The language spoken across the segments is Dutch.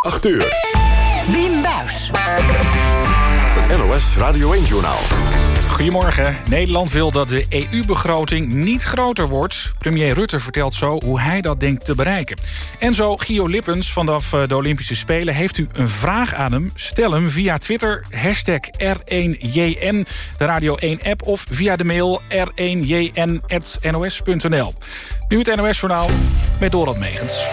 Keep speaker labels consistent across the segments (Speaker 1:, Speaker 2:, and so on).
Speaker 1: 8 uur.
Speaker 2: Wim Buis.
Speaker 1: Het NOS Radio 1-journaal.
Speaker 3: Goedemorgen. Nederland wil dat de EU-begroting niet groter wordt. Premier Rutte vertelt zo hoe hij dat denkt te bereiken. En zo Gio Lippens vanaf eh, de Olympische Spelen. Heeft u een vraag aan hem? Stel hem via Twitter, hashtag R1JN, de Radio 1-app... of via de mail r1jn.nos.nl. Nu het NOS-journaal met Dorot Megens.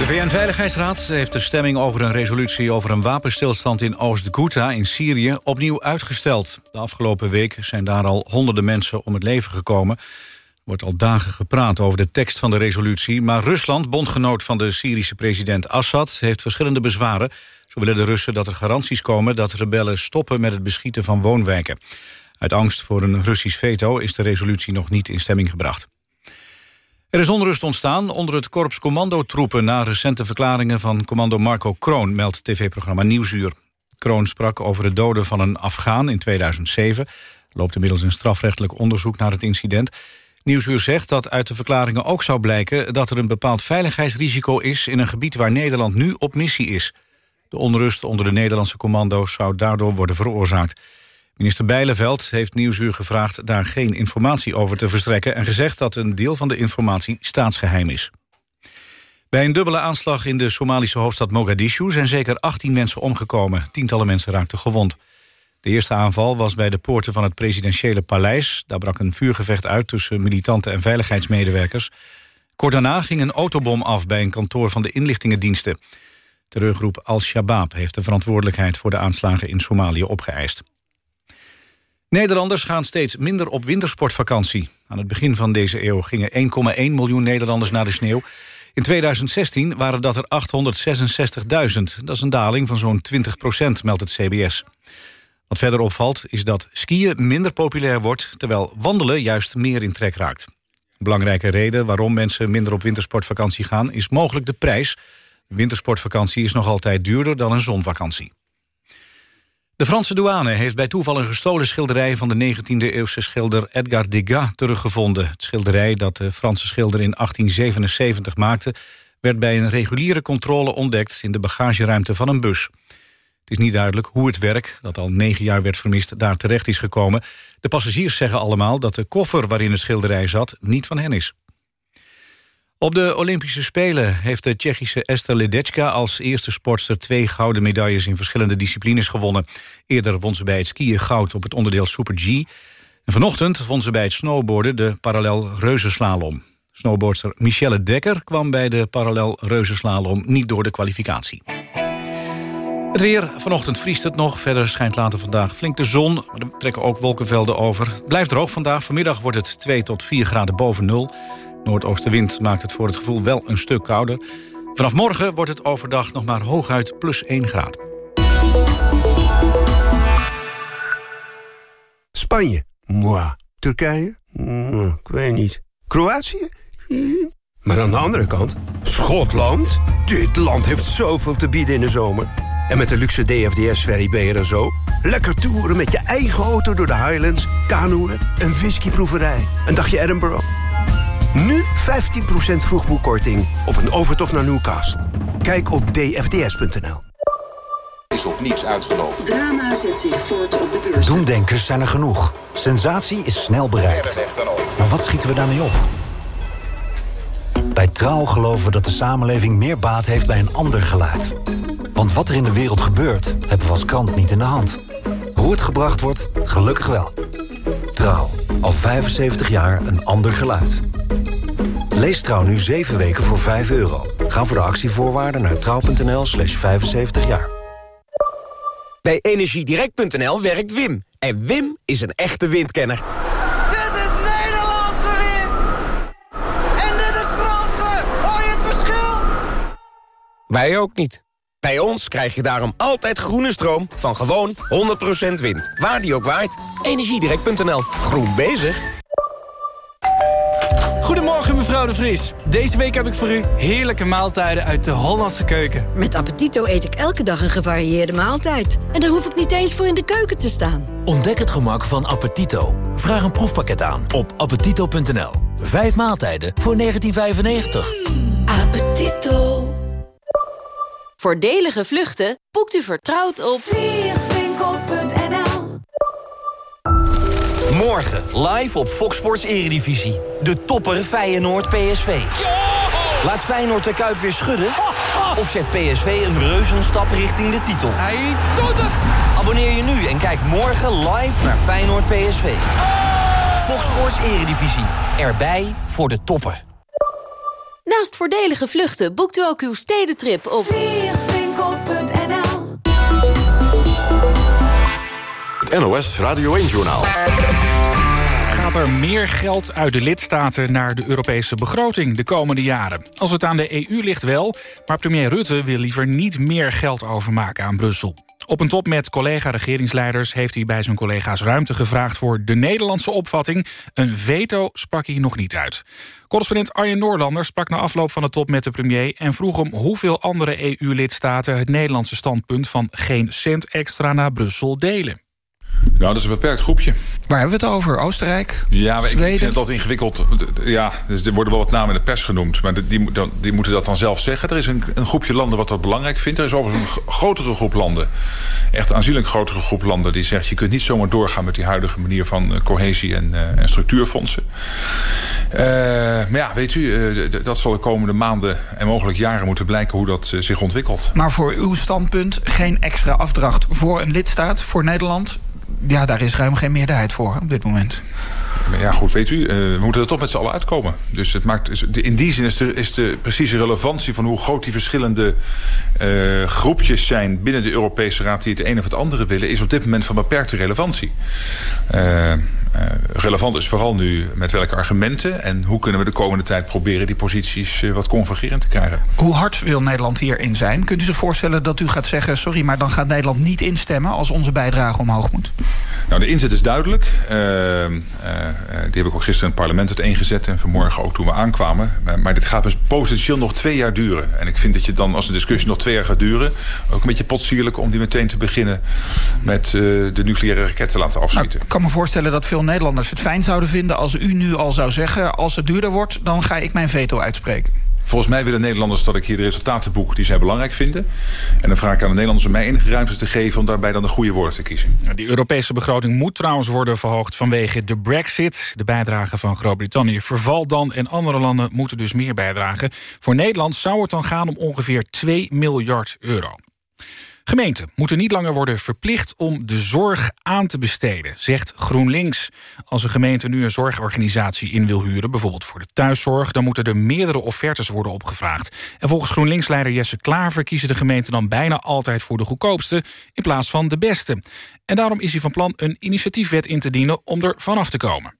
Speaker 4: De VN-veiligheidsraad heeft de stemming over een resolutie... over een wapenstilstand in Oost-Ghouta in Syrië opnieuw uitgesteld. De afgelopen week zijn daar al honderden mensen om het leven gekomen. Er wordt al dagen gepraat over de tekst van de resolutie... maar Rusland, bondgenoot van de Syrische president Assad... heeft verschillende bezwaren. Zo willen de Russen dat er garanties komen... dat rebellen stoppen met het beschieten van woonwijken. Uit angst voor een Russisch veto is de resolutie nog niet in stemming gebracht. Er is onrust ontstaan onder het korps commandotroepen... na recente verklaringen van commando Marco Kroon... meldt tv-programma Nieuwsuur. Kroon sprak over het doden van een Afghaan in 2007. Er loopt inmiddels een strafrechtelijk onderzoek naar het incident. Nieuwsuur zegt dat uit de verklaringen ook zou blijken... dat er een bepaald veiligheidsrisico is... in een gebied waar Nederland nu op missie is. De onrust onder de Nederlandse commando's zou daardoor worden veroorzaakt. Minister Bijleveld heeft Nieuwsuur gevraagd daar geen informatie over te verstrekken... en gezegd dat een deel van de informatie staatsgeheim is. Bij een dubbele aanslag in de Somalische hoofdstad Mogadishu... zijn zeker 18 mensen omgekomen. Tientallen mensen raakten gewond. De eerste aanval was bij de poorten van het presidentiële paleis. Daar brak een vuurgevecht uit tussen militanten en veiligheidsmedewerkers. Kort daarna ging een autobom af bij een kantoor van de inlichtingendiensten. Terreurgroep Al-Shabaab heeft de verantwoordelijkheid... voor de aanslagen in Somalië opgeëist. Nederlanders gaan steeds minder op wintersportvakantie. Aan het begin van deze eeuw gingen 1,1 miljoen Nederlanders naar de sneeuw. In 2016 waren dat er 866.000. Dat is een daling van zo'n 20 procent, meldt het CBS. Wat verder opvalt is dat skiën minder populair wordt... terwijl wandelen juist meer in trek raakt. Een belangrijke reden waarom mensen minder op wintersportvakantie gaan... is mogelijk de prijs. wintersportvakantie is nog altijd duurder dan een zonvakantie. De Franse douane heeft bij toeval een gestolen schilderij... van de 19e-eeuwse schilder Edgar Degas teruggevonden. Het schilderij dat de Franse schilder in 1877 maakte... werd bij een reguliere controle ontdekt in de bagageruimte van een bus. Het is niet duidelijk hoe het werk, dat al negen jaar werd vermist... daar terecht is gekomen. De passagiers zeggen allemaal dat de koffer waarin het schilderij zat... niet van hen is. Op de Olympische Spelen heeft de Tsjechische Esther Ledecka... als eerste sportster twee gouden medailles in verschillende disciplines gewonnen. Eerder won ze bij het skiën goud op het onderdeel Super G. En vanochtend won ze bij het snowboarden de parallel reuzenslalom. Snowboardster Michelle Dekker kwam bij de parallel reuzenslalom niet door de kwalificatie. Het weer, vanochtend vriest het nog. Verder schijnt later vandaag flink de zon. Maar er trekken ook wolkenvelden over. Het blijft droog vandaag. Vanmiddag wordt het 2 tot 4 graden boven nul. Noordoostenwind maakt het voor het gevoel wel een stuk kouder. Vanaf morgen wordt het overdag nog maar hooguit plus 1 graad.
Speaker 5: Spanje? Moi. Turkije? Mm, ik weet niet. Kroatië? Maar aan de andere kant, Schotland? Dit land heeft zoveel te bieden in de zomer. En met de luxe DFDS-ferry ben je zo. Lekker toeren met je eigen auto door de Highlands, kanoeën, een whiskyproeverij, een dagje Edinburgh. Nu 15% vroegboekkorting op een overtocht naar Newcastle. Kijk op dfds.nl.
Speaker 6: Is op niets uitgelopen.
Speaker 2: Drama zet zich voort op de beurs.
Speaker 7: Doemdenkers zijn er genoeg. Sensatie is snel bereikt. Maar wat schieten we daarmee op? Bij Trouw geloven we dat de samenleving meer baat heeft bij een ander geluid. Want wat er in de wereld gebeurt, hebben we als krant niet in de hand. Hoe het gebracht wordt, gelukkig wel. Trouw, al 75 jaar een ander geluid. Lees Trouw nu 7 weken voor 5 euro. Ga voor de actievoorwaarden naar trouw.nl slash 75 jaar.
Speaker 8: Bij Energiedirect.nl werkt Wim. En Wim is een echte windkenner.
Speaker 9: Dit is Nederlandse wind! En dit is Franse! Hoor je het verschil?
Speaker 8: Wij ook niet. Bij ons krijg je daarom altijd groene stroom van gewoon 100% wind. Waar die ook waait. Energiedirect.nl. Groen bezig.
Speaker 10: Goedemorgen mevrouw de Vries. Deze week heb ik voor u heerlijke maaltijden uit de Hollandse keuken.
Speaker 11: Met Appetito eet ik elke dag een gevarieerde maaltijd. En daar hoef ik niet eens voor in de keuken te staan.
Speaker 12: Ontdek het gemak van Appetito. Vraag een proefpakket aan op appetito.nl. Vijf maaltijden voor 1995.
Speaker 11: Appetito. Voordelige vluchten boekt u vertrouwd op vliegwinkel.nl
Speaker 13: Morgen live op Fox Sports Eredivisie. De topper Feyenoord PSV. Laat Feyenoord de Kuip weer schudden? Of zet PSV een reuzenstap richting de titel? Hij doet het! Abonneer je nu en kijk morgen live naar Feyenoord PSV. Fox Sports Eredivisie. Erbij voor de toppen.
Speaker 11: Naast voordelige vluchten boekt u ook uw stedentrip op vliegwinkel.nl
Speaker 14: Het NOS Radio 1-journaal.
Speaker 3: Gaat er meer geld uit de lidstaten naar de Europese begroting de komende jaren? Als het aan de EU ligt wel, maar premier Rutte wil liever niet meer geld overmaken aan Brussel. Op een top met collega-regeringsleiders heeft hij bij zijn collega's ruimte gevraagd voor de Nederlandse opvatting. Een veto sprak hij nog niet uit. Correspondent Arjen Noorlander sprak na afloop van de top met de premier... en vroeg hem hoeveel andere EU-lidstaten het Nederlandse standpunt... van geen cent extra naar Brussel delen.
Speaker 15: Nou, dat is een beperkt groepje.
Speaker 16: Waar hebben we het over? Oostenrijk?
Speaker 15: Ja,
Speaker 16: Zweden?
Speaker 15: ik vind het altijd ingewikkeld. Ja, dus er worden wel wat namen in de pers genoemd. Maar die, die, moeten dat dan zelf zeggen. Er is een, een groepje landen wat dat belangrijk vindt. Er is overigens een grotere groep landen. Echt aanzienlijk grotere groep landen. Die zegt, je kunt niet zomaar doorgaan met die huidige manier van eh, cohesie en, eh, en structuurfondsen. Eh, maar ja, weet u, dat zal de komende maanden en mogelijk jaren moeten blijken hoe dat zich ontwikkelt.
Speaker 16: Maar voor uw standpunt geen extra afdracht voor een lidstaat, voor Nederland. Ja, daar is ruim geen meerderheid voor op dit moment.
Speaker 15: Ja, goed, weet u, eh, we moeten er toch met z'n allen uitkomen. Dus het maakt, in die zin is de, is de precieze relevantie van hoe groot die verschillende eh, groepjes zijn binnen de Europese Raad die het een of het andere willen, is op dit moment van beperkte relevantie. Eh, relevant is vooral nu met welke argumenten en hoe kunnen we de komende tijd proberen die posities wat convergerend te krijgen.
Speaker 16: Hoe hard wil Nederland hierin zijn? Kunt u zich voorstellen dat u gaat zeggen... sorry, maar dan gaat Nederland niet instemmen als onze bijdrage omhoog moet?
Speaker 15: Nou, de inzet is duidelijk. Eh, die heb ik ook gisteren in het parlement uiteengezet en vanmorgen ook toen we aankwamen. Maar, dit gaat dus potentieel nog twee jaar duren. En ik vind dat je dan, als een discussie nog twee jaar gaat duren, ook een beetje potsierlijk om die meteen te beginnen met eh, de nucleaire raket te laten afschieten.
Speaker 16: Ik kan me voorstellen dat veel Nederlanders het fijn zouden vinden... als u nu al zou zeggen, als het duurder wordt... dan ga ik mijn veto uitspreken.
Speaker 15: Volgens mij willen Nederlanders dat ik hier de resultaten boek die zij belangrijk vinden. En dan vraag ik aan de Nederlanders om mij enige ruimte te geven om daarbij dan de goede woorden te kiezen.
Speaker 3: Die Europese begroting moet trouwens worden verhoogd vanwege de brexit. De bijdrage van Groot-Brittannië vervalt dan en andere landen moeten dus meer bijdragen. Voor Nederland zou het dan gaan om ongeveer 2 miljard euro. Gemeenten moeten niet langer worden verplicht om de zorg aan te besteden, zegt GroenLinks. Als een gemeente nu een zorgorganisatie in wil huren, bijvoorbeeld voor de thuiszorg, dan moeten er meerdere offertes worden opgevraagd. En volgens GroenLinks-leider Jesse Klaver kiezen de gemeenten dan bijna altijd voor de goedkoopste in plaats van de beste. En daarom is hij van plan een initiatiefwet in te dienen om er vanaf te komen.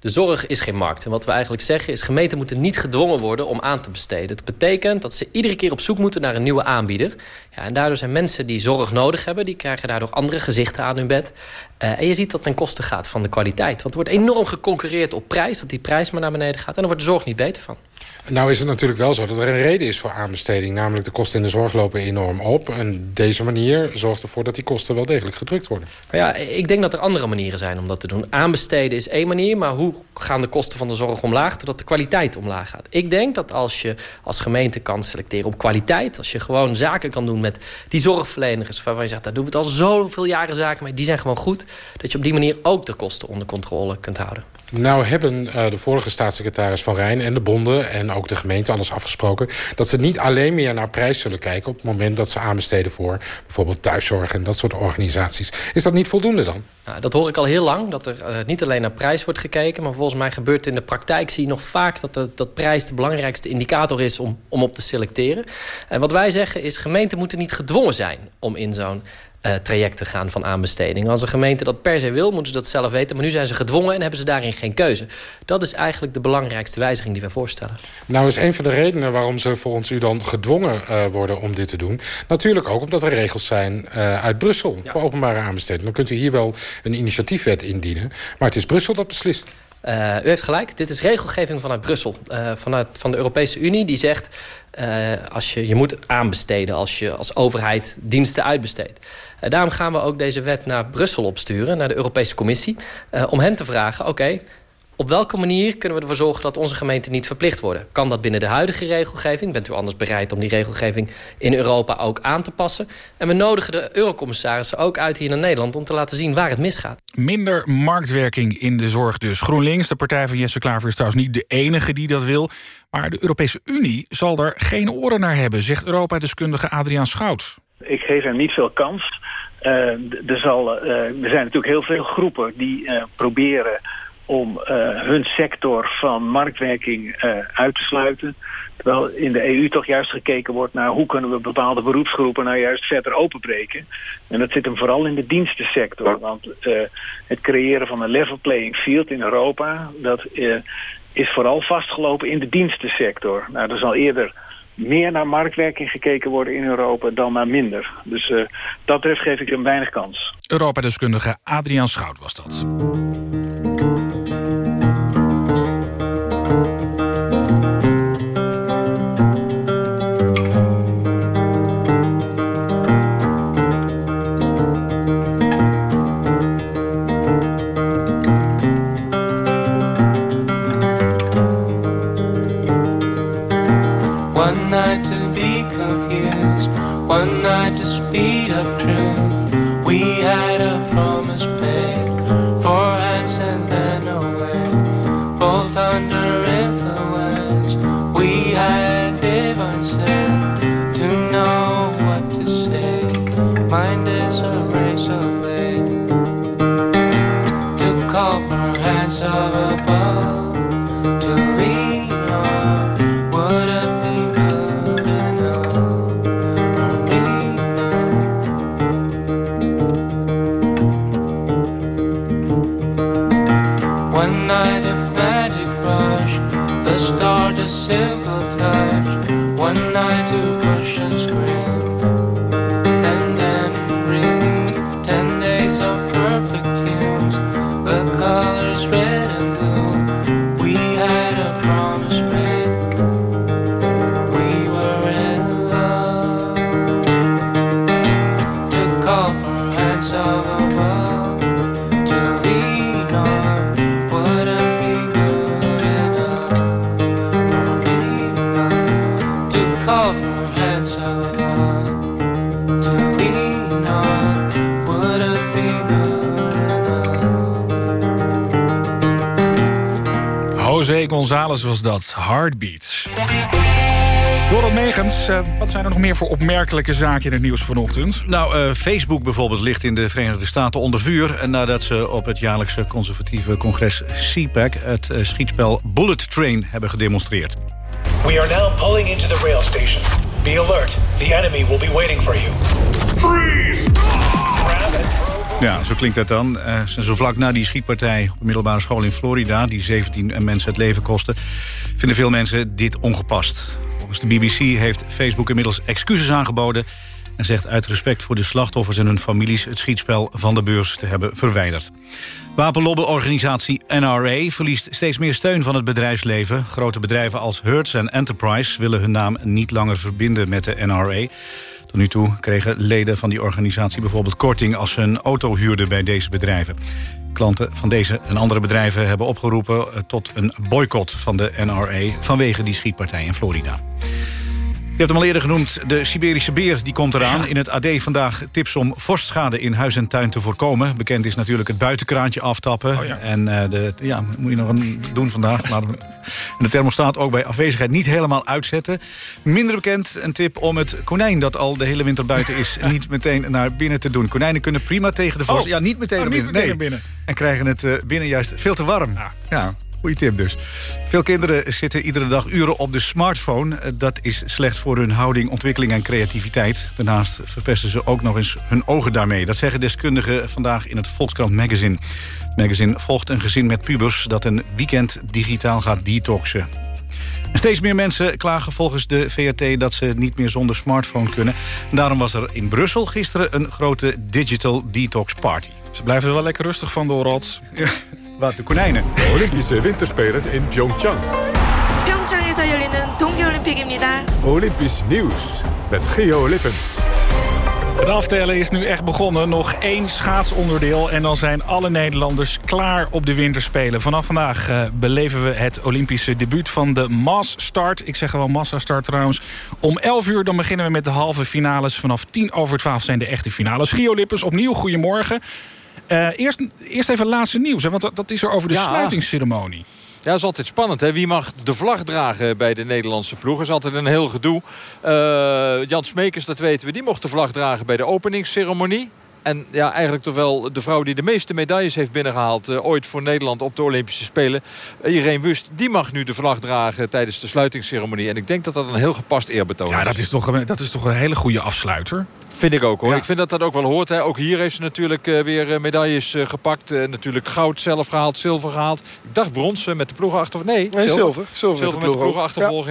Speaker 17: De zorg is geen markt. En wat we eigenlijk zeggen is... gemeenten moeten niet gedwongen worden om aan te besteden. Dat betekent dat ze iedere keer op zoek moeten naar een nieuwe aanbieder. Ja, en daardoor zijn mensen die zorg nodig hebben... die krijgen daardoor andere gezichten aan hun bed. Uh, en je ziet dat ten koste gaat van de kwaliteit. Want er wordt enorm geconcurreerd op prijs. Dat die prijs maar naar beneden gaat. En dan wordt de zorg niet beter van.
Speaker 18: Nou is het natuurlijk wel zo dat er een reden is voor aanbesteding. Namelijk de kosten in de zorg lopen enorm op. En deze manier zorgt ervoor dat die kosten wel degelijk gedrukt worden.
Speaker 17: Maar ja, ik denk dat er andere manieren zijn om dat te doen. Aanbesteden is één manier, maar hoe gaan de kosten van de zorg omlaag... zodat de kwaliteit omlaag gaat? Ik denk dat als je als gemeente kan selecteren op kwaliteit... als je gewoon zaken kan doen met die zorgverleners... waarvan je zegt, daar doen we het al zoveel jaren zaken mee... die zijn gewoon goed, dat je op die manier ook de kosten onder controle kunt houden.
Speaker 18: Nou hebben uh, de vorige staatssecretaris Van Rijn en de bonden... en ook de gemeente alles afgesproken... dat ze niet alleen meer naar prijs zullen kijken... op het moment dat ze aanbesteden voor bijvoorbeeld thuiszorg... en dat soort organisaties. Is dat niet voldoende dan?
Speaker 17: Nou, dat hoor ik al heel lang, dat er uh, niet alleen naar prijs wordt gekeken... maar volgens mij gebeurt in de praktijk zie je nog vaak... dat, dat prijs de belangrijkste indicator is om, om op te selecteren. En wat wij zeggen is, gemeenten moeten niet gedwongen zijn... om in zo'n uh, traject te gaan van aanbesteding. Als een gemeente dat per se wil, moeten ze dat zelf weten. Maar nu zijn ze gedwongen en hebben ze daarin geen keuze. Dat is eigenlijk de belangrijkste wijziging die wij voorstellen.
Speaker 18: Nou is een van de redenen waarom ze volgens u dan gedwongen uh, worden om dit te doen. Natuurlijk ook omdat er regels zijn uh, uit Brussel ja. voor openbare aanbesteding. Dan kunt u hier wel een initiatiefwet indienen. Maar het is Brussel dat beslist.
Speaker 17: Uh, u heeft gelijk, dit is regelgeving vanuit Brussel. Uh, vanuit, van de Europese Unie die zegt... Uh, als je, je moet aanbesteden als je als overheid diensten uitbesteedt. daarom gaan we ook deze wet naar Brussel opsturen, naar de Europese Commissie... om hen te vragen, oké, Op welke manier kunnen we ervoor zorgen dat onze gemeenten niet verplicht worden? Kan dat binnen de huidige regelgeving? Bent u anders bereid om die regelgeving in Europa ook aan te passen? En we nodigen de eurocommissarissen ook uit hier naar Nederland... om te laten zien waar het misgaat.
Speaker 3: Minder marktwerking in de zorg dus. GroenLinks, de partij van Jesse Klaver, is trouwens niet de enige die dat wil. Maar de Europese Unie zal er geen oren naar hebben... zegt Europa-deskundige Adriaan Schout.
Speaker 19: Ik geef hem niet veel kans. Uh, er, zal, uh, er zijn natuurlijk heel veel groepen die uh, proberen om hun sector van marktwerking uit te sluiten. Terwijl in de EU toch juist gekeken wordt naar hoe kunnen we bepaalde beroepsgroepen nou juist verder openbreken. En dat zit hem vooral in de dienstensector. Want het creëren van een level playing field in Europa, dat is vooral vastgelopen in de dienstensector. Nou, er zal eerder meer naar marktwerking gekeken worden in Europa dan naar minder. Dus dat betreft geef ik hem weinig kans.
Speaker 3: Europa-deskundige Adriaan Schout was dat.
Speaker 20: Speed up truth.
Speaker 3: Heartbeats. Dorot Megens, uh, wat zijn er nog meer voor opmerkelijke zaken in het nieuws vanochtend?
Speaker 4: Nou, uh, Facebook bijvoorbeeld ligt in de Verenigde Staten onder vuur... nadat ze op het jaarlijkse conservatieve congres CPAC... het uh, schietspel Bullet Train hebben gedemonstreerd.
Speaker 21: We are now pulling into the rail station. Be alert. The enemy will be waiting for you.
Speaker 4: Ja, zo klinkt dat dan. Uh, zo vlak na die schietpartij op een middelbare school in Florida... die 17 mensen het leven kostte... vinden veel mensen dit ongepast. Volgens de BBC heeft Facebook inmiddels excuses aangeboden... en zegt uit respect voor de slachtoffers en hun families... het schietspel van de beurs te hebben verwijderd. Wapenlobbyorganisatie NRA verliest steeds meer steun van het bedrijfsleven. Grote bedrijven als Hertz en Enterprise... willen hun naam niet langer verbinden met de NRA... Tot nu toe kregen leden van die organisatie bijvoorbeeld korting... als ze een auto huurden bij deze bedrijven. Klanten van deze en andere bedrijven hebben opgeroepen... tot een boycott van de NRA vanwege die schietpartij in Florida. Je hebt hem al eerder genoemd, de Siberische beer die komt eraan. In het AD vandaag tips om vorstschade in huis en tuin te voorkomen. Bekend is natuurlijk het buitenkraantje aftappen.
Speaker 3: Oh ja.
Speaker 4: En uh, de, ja, moet je nog een doen vandaag. Maar en de thermostaat ook bij afwezigheid niet helemaal uitzetten. Minder bekend een tip om het konijn dat al de hele winter buiten is... niet meteen naar binnen te doen. Konijnen kunnen prima tegen de vorst.
Speaker 3: Oh.
Speaker 4: Ja, niet meteen
Speaker 3: Oh,
Speaker 4: naar
Speaker 3: niet
Speaker 4: binnen.
Speaker 3: meteen
Speaker 4: nee.
Speaker 3: naar binnen.
Speaker 4: En krijgen het uh, binnen juist veel te warm. ja. Goeie tip dus. Veel kinderen zitten iedere dag uren op de smartphone. Dat is slecht voor hun houding, ontwikkeling en creativiteit. Daarnaast verpesten ze ook nog eens hun ogen daarmee. Dat zeggen deskundigen vandaag in het Volkskrant Magazine. Het magazine volgt een gezin met pubers... dat een weekend digitaal gaat detoxen. En steeds meer mensen klagen volgens de VRT dat ze niet meer zonder smartphone kunnen. En daarom was er in Brussel gisteren een grote digital detox party.
Speaker 3: Ze blijven er wel lekker rustig van, Dorot.
Speaker 4: Ja, wat, de konijnen.
Speaker 14: De Olympische Winterspelen in Pyeongchang.
Speaker 22: 평창에서 열리는 동계올림픽입니다.
Speaker 14: Olympisch nieuws met Geo Lippens.
Speaker 3: Het aftellen is nu echt begonnen. Nog één schaatsonderdeel en dan zijn alle Nederlanders klaar op de winterspelen. Vanaf vandaag uh, beleven we het Olympische debuut van de Mass Start. Ik zeg gewoon Massa Start trouwens. Om 11 uur dan beginnen we met de halve finales. Vanaf 10 over 12 zijn de echte finales. Gio Lippens, opnieuw goedemorgen. Uh, eerst, eerst even laatste nieuws, hè, want dat, dat is er over de
Speaker 23: Ja.
Speaker 3: sluitingsceremonie.
Speaker 23: Ja, dat is altijd spannend. Hè? Wie mag de vlag dragen bij de Nederlandse ploeg? Dat is altijd een heel gedoe. Eh, Jan Smekers, dat weten we, die mocht de vlag dragen bij de openingsceremonie. En ja, eigenlijk toch wel de vrouw die de meeste medailles heeft binnengehaald... eh, ooit voor Nederland op de Olympische Spelen. Uh, Irene Wust, die mag nu de vlag dragen tijdens de sluitingsceremonie. En ik denk dat dat een heel gepast eerbetoon
Speaker 3: Ja,
Speaker 23: is.
Speaker 3: dat is toch, dat is toch een hele goede afsluiter.
Speaker 23: Vind ik ook hoor. Ik vind dat dat ook wel hoort. Hè. Ook hier heeft ze natuurlijk eh, weer eh, medailles eh, gepakt. Eh, natuurlijk goud zelf gehaald, zilver gehaald. Ik dacht brons eh, met de ploegachter... Nee,
Speaker 24: Nee, zilver. Zilver met de
Speaker 23: met
Speaker 24: ploeg.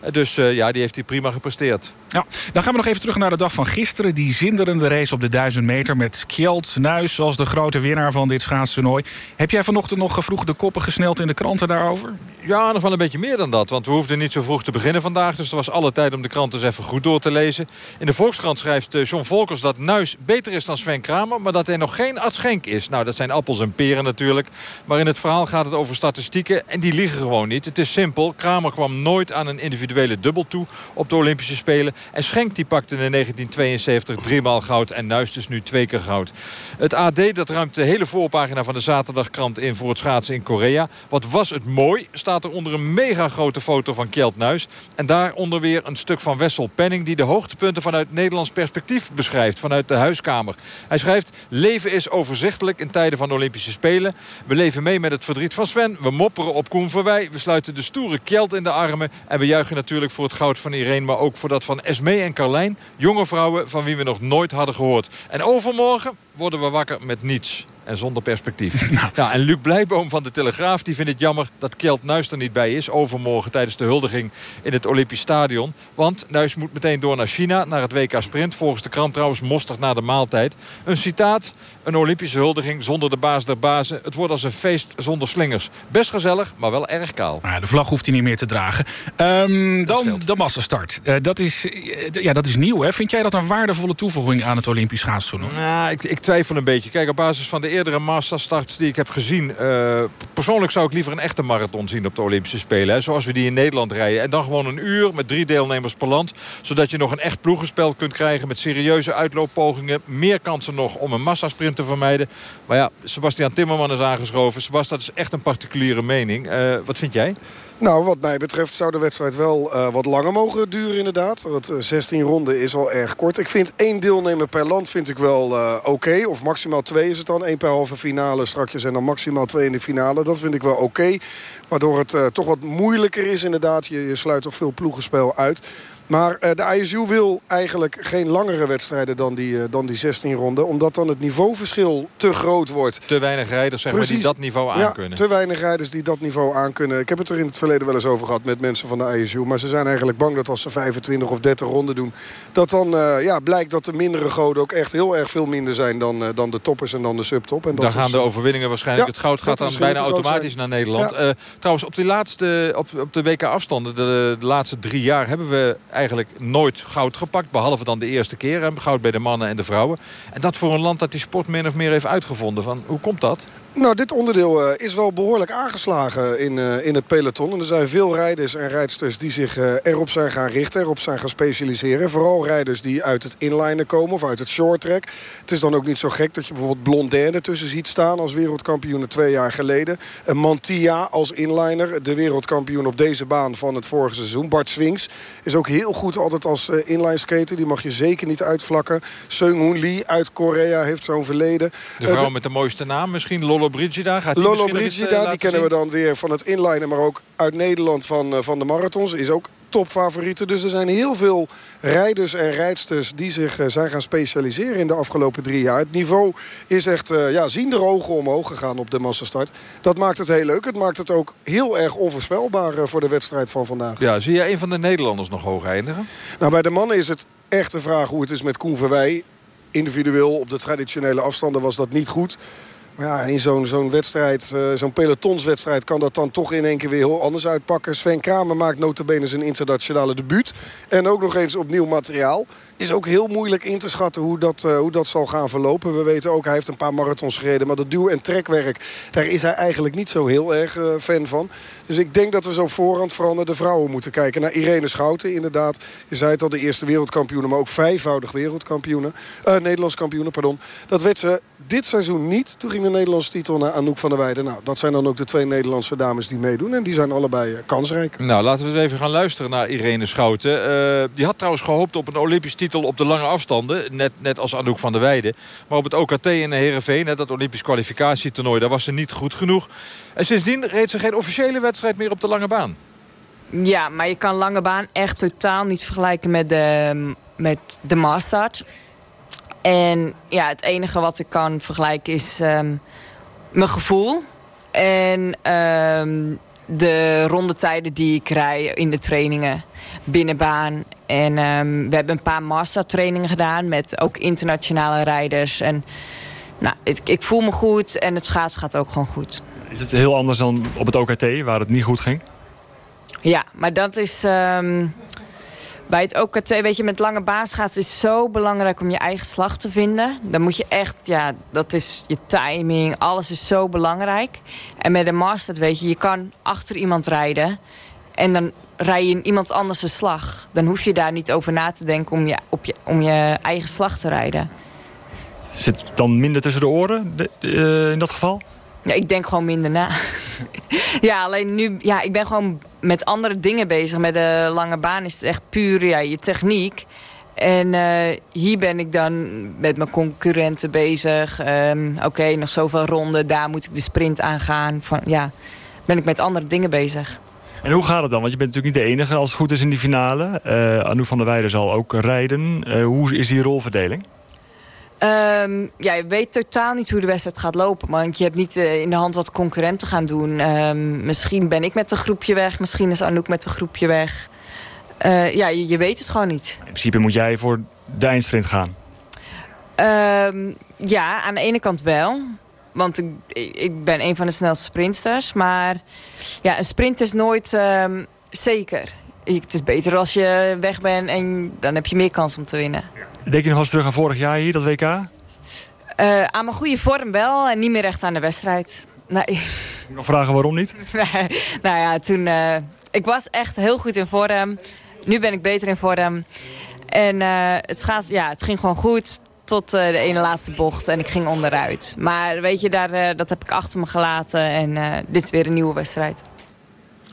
Speaker 23: Eh, Dus ja, die heeft hij prima gepresteerd.
Speaker 3: Ja, dan gaan we nog even terug naar de dag van gisteren. Die zinderende race op de 1000 meter met Kjeld Nuis als de grote winnaar van dit schaatstoernooi. Heb jij vanochtend nog vroeg de koppen gesneld in de kranten daarover?
Speaker 23: Ja, nog wel een beetje meer dan dat. Want we hoefden niet zo vroeg te beginnen vandaag. Dus er was alle tijd om de krant eens even goed door te lezen. In de Volkskrant schrijft eh, John Volkers dat Nuis beter is dan Sven Kramer. Maar dat hij nog geen Adschenk is. Nou, dat zijn appels en peren natuurlijk. Maar in het verhaal gaat het over statistieken. En die liegen gewoon niet. Het is simpel. Kramer kwam nooit aan een individuele dubbel toe op de Olympische Spelen. En Schenk die pakte in 1972 driemaal goud. En Nuis dus nu twee keer goud. Het AD dat ruimt de hele voorpagina van de zaterdagkrant in voor het schaatsen in Korea. Wat was het mooi, staat er onder een mega grote foto van Kjeld Nuis. En daaronder weer een stuk van Wessel Penning... die de hoogtepunten vanuit Nederlands perspectief beschrijft. Vanuit de huiskamer. Hij schrijft... Leven is overzichtelijk in tijden van de Olympische Spelen. We leven mee met het verdriet van Sven. We mopperen op Koen Verwij. We sluiten de stoere Kjeld in de armen. En we juichen natuurlijk voor het goud van Irene... maar ook voor dat van Esmee en Carlijn. Jonge vrouwen van wie we nog nooit hadden gehoord. En overmorgen worden we wakker met niets. En zonder perspectief. Ja, en Luc Blijboom van de Telegraaf die vindt het jammer dat Kjeld Nuis er niet bij is. Overmorgen tijdens de huldiging in het Olympisch Stadion. Want Nuis moet meteen door naar China, naar het WK Sprint. Volgens de krant trouwens mosterd na de maaltijd. Een citaat. Een Olympische huldiging zonder de baas der bazen. Het wordt als een feest zonder slingers. Best gezellig, maar wel erg kaal.
Speaker 3: Nou de vlag hoeft hij niet meer te dragen. Ehm, dan de massastart. Eh, dat, is, eh, ja, dat is nieuw, hè? Vind jij dat een waardevolle toevoeging aan het Olympisch schaatstoernooi?
Speaker 23: Nou, ik, ik twijfel een beetje. Kijk, op basis van de eerdere massastarts die ik heb gezien... eh, persoonlijk zou ik liever een echte marathon zien op de Olympische Spelen. Hè, zoals we die in Nederland rijden. En dan gewoon een uur met drie deelnemers per land. Zodat je nog een echt ploegenspel kunt krijgen... met serieuze uitlooppogingen. Meer kansen nog om een massasprint te vermijden. Maar ja, Sebastian Timmerman is aangeschoven. Sebastian, dat is echt een particuliere mening. Eh, wat vind jij?
Speaker 24: Nou, wat mij betreft zou de wedstrijd wel eh, wat langer mogen duren inderdaad. Want eh, 16 ronden is al erg kort. Ik vind één deelnemer per land vind ik wel eh, oké. Of maximaal twee is het dan. Eén per halve finale strakjes en dan maximaal twee in de finale. Dat vind ik wel oké. Waardoor het eh, toch wat moeilijker is inderdaad. Je, je sluit toch veel ploegenspel uit. Maar eh, de ISU wil eigenlijk geen langere wedstrijden dan die, eh, dan die 16 ronden. Omdat dan het niveauverschil te groot wordt.
Speaker 23: Te weinig rijders zeg maar, die dat niveau
Speaker 24: Ja,
Speaker 23: aankunnen.
Speaker 24: te weinig rijders die dat niveau aankunnen. Ik heb het er in het verleden wel eens over gehad met mensen van de ISU. Maar ze zijn eigenlijk bang dat als ze 25 of 30 ronden doen... dat dan eh, ja, blijkt dat de mindere goden ook echt heel erg veel minder zijn... dan, dan de toppers en dan de subtop. En dat
Speaker 23: Daar gaan de overwinningen waarschijnlijk.
Speaker 24: ja,
Speaker 23: het goud gaat dan bijna automatisch naar Nederland.
Speaker 24: Ja.
Speaker 23: Trouwens, op, die laatste, op, op de WK-afstanden, de, de laatste drie jaar... hebben we eigenlijk nooit goud gepakt. Behalve dan de eerste keer. Goud bij de mannen en de vrouwen. En dat voor een land dat die sport min of meer heeft uitgevonden. Van, hoe komt dat?
Speaker 24: Nou, dit onderdeel eh, is wel behoorlijk aangeslagen in, eh, in het peloton. En er zijn veel rijders en rijdsters die zich eh, erop zijn gaan richten, erop zijn gaan specialiseren. Vooral rijders die uit het inlinen komen of uit het short track. Het is dan ook niet zo gek dat je bijvoorbeeld Blondin ertussen ziet staan als wereldkampioen twee jaar geleden. Een Mantia als inliner, de wereldkampioen op deze baan van het vorige seizoen. Bart Swings is ook heel goed altijd als eh, inline skater. Die mag je zeker niet uitvlakken. Seung-Hoon Lee uit Korea heeft zo'n verleden.
Speaker 23: De vrouw met de mooiste naam misschien, Lolo Brigida. Gaat die
Speaker 24: Lolo
Speaker 23: iets, eh,
Speaker 24: die kennen
Speaker 23: zien?
Speaker 24: we dan weer van het inlinen, maar ook uit Nederland van, eh, van de marathons. Is ook topfavorieten. Dus er zijn heel veel rijders en rijdsters die zich eh, zijn gaan specialiseren in de afgelopen drie jaar. Het niveau is echt eh ja, ziende ogen omhoog gegaan op de massastart. Dat maakt het heel leuk. Het maakt het ook heel erg onvoorspelbaar voor de wedstrijd van vandaag.
Speaker 23: Ja, zie je een van de Nederlanders nog hoog eindigen?
Speaker 24: Nou, bij de mannen is het echt de vraag hoe het is met Koen Verwij. Individueel op de traditionele afstanden was dat niet goed. Ja, in zo'n zo'n wedstrijd, uh, zo'n pelotonswedstrijd... kan dat dan toch in één keer weer heel anders uitpakken. Sven Kramer maakt notabene zijn internationale debuut. En ook nog eens opnieuw materiaal is ook heel moeilijk in te schatten hoe dat, uh, hoe dat zal gaan verlopen. We weten ook, hij heeft een paar marathons gereden. Maar dat duw- en trekwerk, daar is hij eigenlijk niet zo heel erg uh, fan van. Dus ik denk dat we zo voorhand vooral naar de vrouwen moeten kijken. Naar Irene Schouten, inderdaad. Je zei het al, de eerste wereldkampioene, maar ook vijfvoudig wereldkampioene. Uh, Nederlands kampioene, pardon. Dat werd ze dit seizoen niet. Toen ging de Nederlandse titel naar Anouk van der Weijden. Nou, dat zijn dan ook de twee Nederlandse dames die meedoen. En die zijn allebei kansrijk.
Speaker 23: Nou, laten we even gaan luisteren naar Irene Schouten. die had trouwens gehoopt op een Olympisch titel op de lange afstanden. Net, net als Anouk van der Weijden. Maar op het OKT in Heerenveen, net dat Olympisch kwalificatietoernooi... daar was ze niet goed genoeg. En sindsdien reed ze geen officiële wedstrijd meer op de lange baan.
Speaker 25: Ja, maar je kan lange baan echt totaal niet vergelijken met de, met de Masters. En ja, het enige wat ik kan vergelijken is um, mijn gevoel. En um, de rondetijden die ik rij in de trainingen binnenbaan. En um, we hebben een paar mastertrainingen gedaan met ook internationale rijders. En nou, ik, ik voel me goed en het schaats gaat ook gewoon goed.
Speaker 26: Is het heel anders dan op het OKT, waar het niet goed ging?
Speaker 25: Ja, maar dat is... Um, bij het OKT, weet je, met lange baanschaatsen is zo belangrijk om je eigen slag te vinden. Dan moet je echt, ja, dat is je timing, alles is zo belangrijk. En met een master, weet je, je kan achter iemand rijden. En dan rij je in iemand anders de slag. Dan hoef je daar niet over na te denken om je, op je, om je eigen slag te rijden.
Speaker 26: Zit dan minder tussen de oren de, uh, in dat geval?
Speaker 25: Ja, ik denk gewoon minder na. ja, alleen nu... Ja, ik ben gewoon met andere dingen bezig. Met de lange baan is het echt puur ja, je techniek. En uh, hier ben ik dan met mijn concurrenten bezig. Um, Oké, okay, nog zoveel ronden. Daar moet ik de sprint aangaan. Van, ja, ben ik met andere dingen bezig.
Speaker 26: En hoe gaat het dan? Want je bent natuurlijk niet de enige als het goed is in die finale. Uh, Anouk van der Weijden zal ook rijden. Uh, hoe is die rolverdeling?
Speaker 25: Um, ja, je weet totaal niet hoe de wedstrijd gaat lopen. Want je hebt niet uh, in de hand wat concurrenten gaan doen. Um, misschien ben ik met een groepje weg. Misschien is Anouk met een groepje weg. Uh, ja, je, je, weet het gewoon niet.
Speaker 26: In principe moet jij voor de eindsprint gaan.
Speaker 25: Um, ja, aan de ene kant wel. Want ik, ik ben een van de snelste sprinters. Maar ja, een sprint is nooit zeker. Het is beter als je weg bent en dan heb je meer kans om te winnen.
Speaker 26: Denk je nog eens terug aan vorig jaar hier, dat WK? Uh,
Speaker 25: aan mijn goede vorm wel en niet meer echt aan de wedstrijd. Nee.
Speaker 26: Moet ik nog vragen waarom niet?
Speaker 25: nee, nou ja, toen... Uh, ik was echt heel goed in vorm. Nu ben ik beter in vorm. En uh, het, gaat, ja, het ging gewoon goed tot de ene laatste bocht en ik ging onderuit. Maar weet je, daar, dat heb ik achter me gelaten en dit is weer een nieuwe wedstrijd.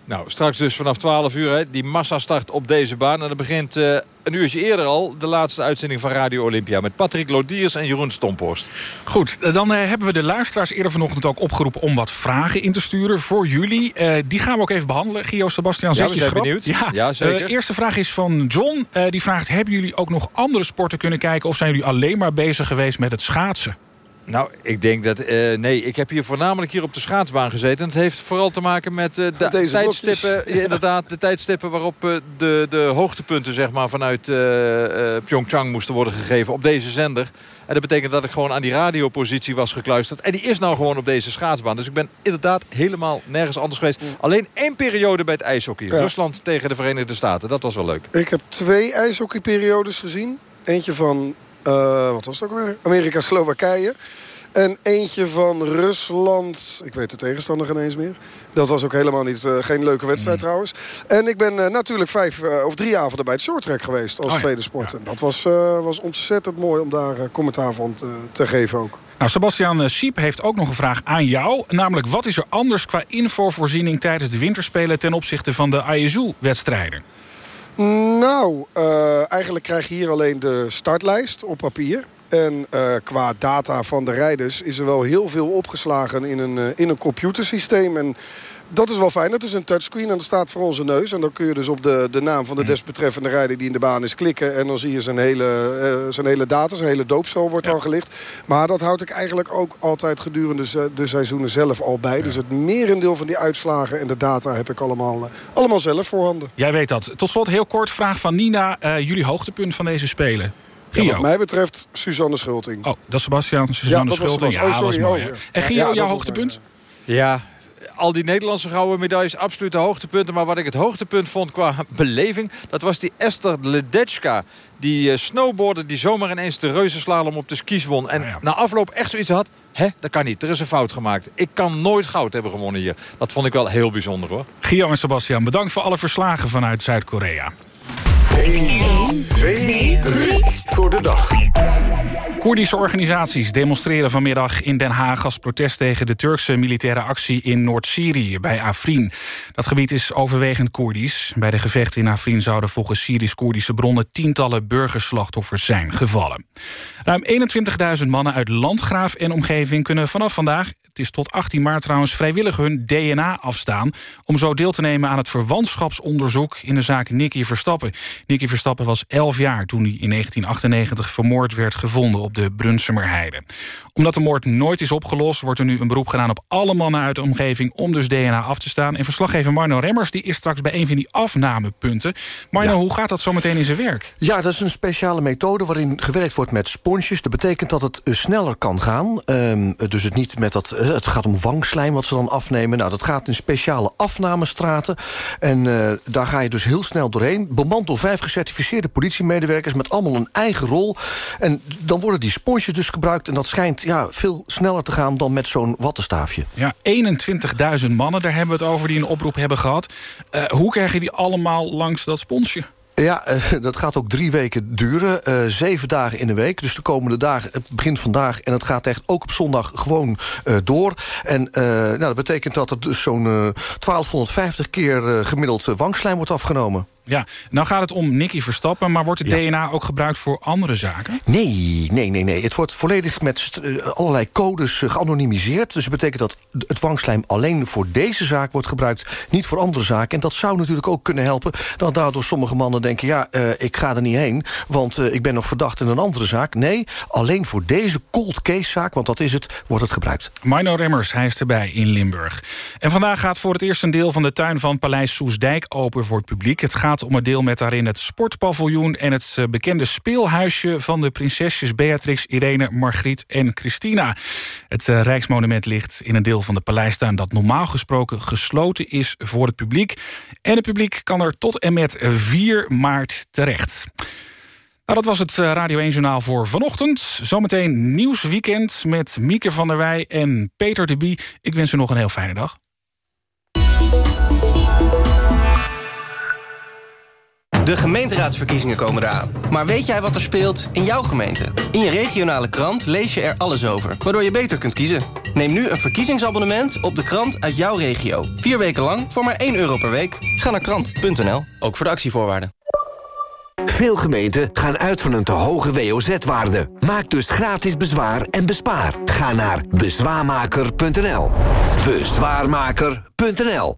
Speaker 23: Nou, straks dus vanaf 12 uur hè, die massastart op deze baan. En dan begint uh, een uurtje eerder al de laatste uitzending van Radio Olympia... met Patrick Lodiers en Jeroen Stomphorst.
Speaker 3: Goed, dan uh, hebben we de luisteraars eerder vanochtend ook opgeroepen... om wat vragen in te sturen voor jullie. Uh, die gaan we ook even behandelen. Gio Sebastian,
Speaker 23: ja, we zijn benieuwd.
Speaker 3: Ja,
Speaker 23: ja zeker.
Speaker 3: De eerste vraag is van John. die vraagt, hebben jullie ook nog andere sporten kunnen kijken... of zijn jullie alleen maar bezig geweest met het schaatsen?
Speaker 23: Nou, ik denk dat... Uh, nee, ik heb hier voornamelijk hier op de schaatsbaan gezeten. En het heeft vooral te maken met uh, de Deze tijdstippen... Inderdaad, de tijdstippen waarop uh, de, de hoogtepunten zeg maar, vanuit Pyeongchang moesten worden gegeven op deze zender. En dat betekent dat ik gewoon aan die radiopositie was gekluisterd. En die is nou gewoon op deze schaatsbaan. Dus ik ben inderdaad helemaal nergens anders geweest. Alleen één periode bij het ijshockey. Ja. Rusland tegen de Verenigde Staten. Dat was wel leuk.
Speaker 24: Ik heb twee ijshockeyperiodes gezien. Eentje van uh, wat was het ook weer? Amerika-Slowakije. En eentje van Rusland. Ik weet de tegenstander ineens meer. Dat was ook helemaal niet, uh, geen leuke wedstrijd trouwens. En ik ben uh, natuurlijk vijf uh, of drie avonden bij het shorttrack geweest als oh, tweede sport. Ja. En dat was, was ontzettend mooi om daar commentaar van te, te, geven ook.
Speaker 3: Nou, Sebastian Siep heeft ook nog een vraag aan jou. Namelijk, wat is er anders qua infovoorziening tijdens de winterspelen... ten opzichte van de ISU-wedstrijden?
Speaker 24: Nou, uh, eigenlijk krijg je hier alleen de startlijst op papier. En uh, qua data van de rijders is er wel heel veel opgeslagen in een, uh, in een computersysteem. En dat is wel fijn. Het is een touchscreen en dat staat voor onze neus. En dan kun je dus op de, de naam van de desbetreffende rijder die in de baan is klikken. En dan zie je zijn hele, uh, zijn hele data, zijn hele doopsel wordt ja. dan gelicht. Maar dat houd ik eigenlijk ook altijd gedurende de seizoenen zelf al bij. Ja. Dus het merendeel van die uitslagen en de data heb ik allemaal, uh, allemaal zelf voorhanden.
Speaker 3: Jij weet dat. Tot slot heel kort vraag van Nina. Uh, jullie hoogtepunt van deze Spelen?
Speaker 24: Ja, wat mij betreft Suzanne Schulting.
Speaker 3: Oh, dat is Sebastian, Suzanne
Speaker 24: dat was
Speaker 3: Schulting.
Speaker 24: Sebas-
Speaker 3: Ja,
Speaker 24: oh,
Speaker 3: dat was
Speaker 24: sorry,
Speaker 3: mooi.
Speaker 24: oh, ja.
Speaker 3: En
Speaker 24: Ja,
Speaker 3: Gio,
Speaker 24: dat
Speaker 3: jouw hoogtepunt?
Speaker 23: Ja, al die Nederlandse gouden medailles absoluut de hoogtepunten. Maar wat ik het hoogtepunt vond qua beleving... dat was die Esther Ledecka. Die eh, snowboarder die zomaar ineens de reuzenslalom op de skis won. En na afloop echt zoiets had... hè, dat kan niet, er is een fout gemaakt. Ik kan nooit goud hebben gewonnen hier. Dat vond ik wel heel bijzonder hoor.
Speaker 3: Gio en Sebastian, bedankt voor alle verslagen vanuit Zuid-Korea.
Speaker 14: 1, 2, 3 voor de dag.
Speaker 3: Koerdische organisaties demonstreren vanmiddag in Den Haag... als protest tegen de Turkse militaire actie in Noord-Syrië, bij Afrin. Dat gebied is overwegend Koerdisch. Bij de gevechten in Afrin zouden volgens Syrisch-Koerdische bronnen... tientallen burgerslachtoffers zijn gevallen. Ruim 21.000 mannen uit Landgraaf en omgeving kunnen vanaf vandaag... het is tot 18 maart trouwens vrijwillig hun DNA afstaan... om zo deel te nemen aan het verwantschapsonderzoek... in de zaak Nicky Verstappen. Nicky Verstappen was 11 jaar toen hij in 1998 vermoord werd gevonden... op de Brunsumerheide. Omdat de moord nooit is opgelost... wordt er nu een beroep gedaan op alle mannen uit de omgeving... om dus DNA af te staan. En verslaggever Marno Remmers die is straks bij een van die afnamepunten. Marno, hoe gaat dat zo meteen in zijn werk?
Speaker 7: Ja, dat is een speciale methode waarin gewerkt wordt met sponsjes. Dat betekent dat het eh, sneller kan gaan. Ehm, dus het, niet met dat, eh, het gaat om wangslijm wat ze dan afnemen. Nou, dat gaat in speciale afnamestraten. En eh, daar ga je dus heel snel doorheen. Bemand door vijf gecertificeerde politiemedewerkers... met allemaal een eigen rol. En dan worden die sponsjes dus gebruikt. En dat schijnt ja, veel sneller te gaan dan met zo'n wattenstaafje.
Speaker 3: Ja, 21.000 mannen, daar hebben we het over, die een oproep hebben gehad. Eh, hoe krijg je die allemaal langs dat sponsje?
Speaker 7: Ja, eh, dat gaat ook drie weken duren. Eh, zeven dagen in de week. Dus de komende dagen, het begint vandaag... en het gaat echt ook op zondag gewoon eh, door. En nou, dat betekent dat er dus zo'n eh, 1250 keer gemiddeld wangslijm wordt afgenomen.
Speaker 3: Ja, nou gaat het om Nicky Verstappen, maar wordt het
Speaker 7: Ja.
Speaker 3: DNA ook gebruikt voor andere zaken?
Speaker 7: Nee, nee, nee, nee. Het wordt volledig met eh, allerlei codes eh, geanonimiseerd. Dus dat betekent dat het wangslijm alleen voor deze zaak wordt gebruikt... niet voor andere zaken. En dat zou natuurlijk ook kunnen helpen... dat daardoor sommige mannen denken... ja, eh, ik ga er niet heen, want ik ben nog verdacht in een andere zaak. Nee, alleen voor deze cold case zaak, want dat is het, wordt het gebruikt.
Speaker 3: Mino Remmers, hij is erbij in Limburg. En vandaag gaat voor het eerst een deel van de tuin van Paleis Soesdijk open voor het publiek. Het gaat om het deel met daarin het sportpaviljoen... en het eh, bekende speelhuisje van de prinsesjes Beatrix, Irene, Margriet en Christina. Het eh, Rijksmonument ligt in een deel van de paleistuin... dat normaal gesproken gesloten is voor het publiek. En het publiek kan er tot en met 4 maart terecht. Nou, dat was het eh, Radio 1-journaal voor vanochtend. Zometeen Nieuwsweekend met Mieke van der Wij en Peter de Bie. Ik wens u nog een heel fijne dag.
Speaker 27: De gemeenteraadsverkiezingen komen eraan. Maar weet jij wat er speelt in jouw gemeente? In je regionale krant lees je er alles over, waardoor je beter kunt kiezen. Neem nu een verkiezingsabonnement op de krant uit jouw regio. Vier weken lang voor maar 1 euro per week. Ga naar krant.nl, ook voor de actievoorwaarden.
Speaker 28: Veel gemeenten gaan uit van een te hoge WOZ-waarde. Maak dus gratis bezwaar en bespaar. Ga naar bezwaarmaker.nl. Bezwaarmaker.nl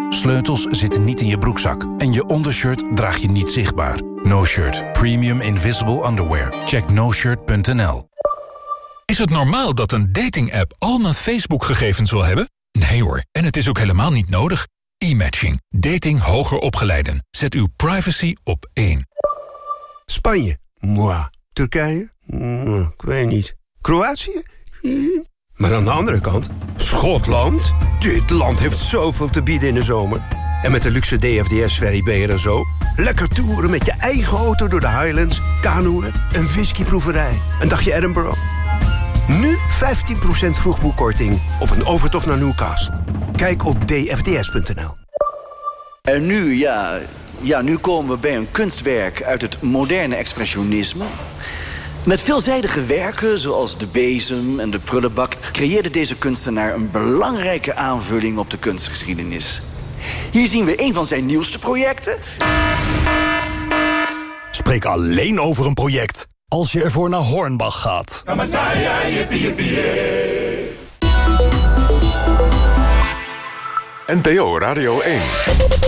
Speaker 1: Sleutels zitten niet in je broekzak. En je ondershirt draag je niet zichtbaar. No Shirt. Premium Invisible Underwear. Check noshirt.nl
Speaker 29: Is het normaal dat een dating-app al mijn Facebook-gegevens wil hebben? Nee hoor, en het is ook helemaal niet nodig. E-matching. Dating hoger opgeleiden. Zet uw privacy op één.
Speaker 30: Spanje? Moi. Turkije? Mm, ik weet niet. Kroatië? Maar aan de andere kant, Schotland? Dit land heeft zoveel te bieden in de zomer. En met de luxe DFDS-ferry ben je zo. Lekker toeren met je eigen auto door de Highlands, kanoeën, een whiskyproeverij, een dagje Edinburgh. Nu 15% vroegboekkorting op een overtocht naar Newcastle. Kijk op dfds.nl.
Speaker 31: En nu, ja, ja, nu komen we bij een kunstwerk uit het moderne expressionisme. Met veelzijdige werken, zoals de bezem en de prullenbak... creëerde deze kunstenaar een belangrijke aanvulling op de kunstgeschiedenis. Hier zien we een van zijn nieuwste projecten.
Speaker 32: Spreek alleen over een project
Speaker 33: als je ervoor naar Hornbach gaat.
Speaker 34: NPO Radio 1.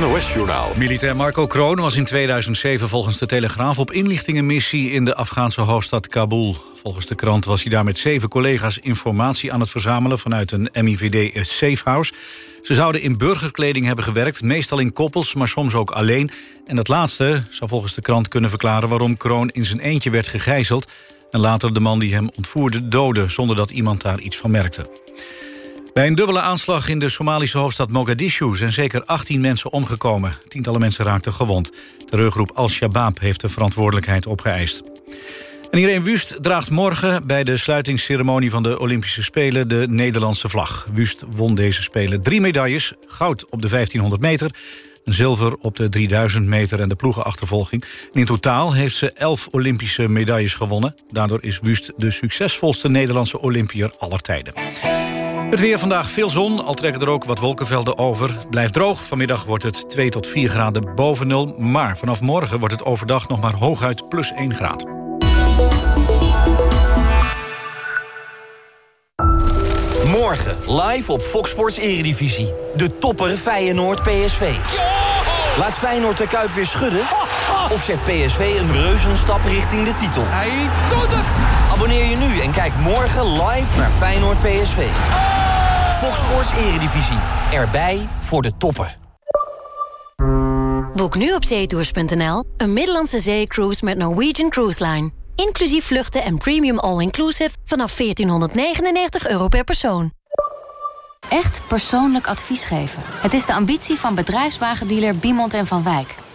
Speaker 34: NOS-journaal.
Speaker 4: Militair Marco Kroon was in 2007 volgens de Telegraaf... op inlichtingenmissie in de Afghaanse hoofdstad Kabul. Volgens de krant was hij daar met zeven collega's informatie aan het verzamelen... vanuit een MIVD safehouse. Ze zouden in burgerkleding hebben gewerkt, meestal in koppels... maar soms ook alleen. En dat laatste zou volgens de krant kunnen verklaren... waarom Kroon in zijn eentje werd gegijzeld... en later de man die hem ontvoerde doodde... zonder dat iemand daar iets van merkte. Bij een dubbele aanslag in de Somalische hoofdstad Mogadishu... zijn zeker 18 mensen omgekomen. Tientallen mensen raakten gewond. Terreurgroep Al-Shabaab heeft de verantwoordelijkheid opgeëist. En Irene Wust draagt morgen bij de sluitingsceremonie van de Olympische Spelen de Nederlandse vlag. Wust won deze Spelen drie medailles. Goud op de 1500 meter, een zilver op de 3000 meter en de ploegenachtervolging. in totaal heeft ze elf Olympische medailles gewonnen. Daardoor is Wust de succesvolste Nederlandse Olympier aller tijden. Het weer vandaag veel zon, al trekken er ook wat wolkenvelden over. Het blijft droog. Vanmiddag wordt het 2 tot 4 graden boven nul. Maar vanaf morgen wordt het overdag nog maar hooguit plus 1 graad.
Speaker 35: Morgen live op Fox Sports Eredivisie. De topper Feyenoord PSV. Laat Feyenoord de Kuip weer schudden? Of zet PSV een reuzenstap richting de titel? Hij doet het! Abonneer je nu en kijk morgen live naar Feyenoord PSV. Fox Sports Eredivisie. Erbij voor de toppen.
Speaker 36: Boek nu op zeetours.nl een Middellandse zeecruise met Norwegian Cruise Line. Inclusief vluchten en premium all-inclusive vanaf 1499 euro per persoon. Echt persoonlijk advies geven. Het is de ambitie van bedrijfswagendealer Biemond en Van Wijk.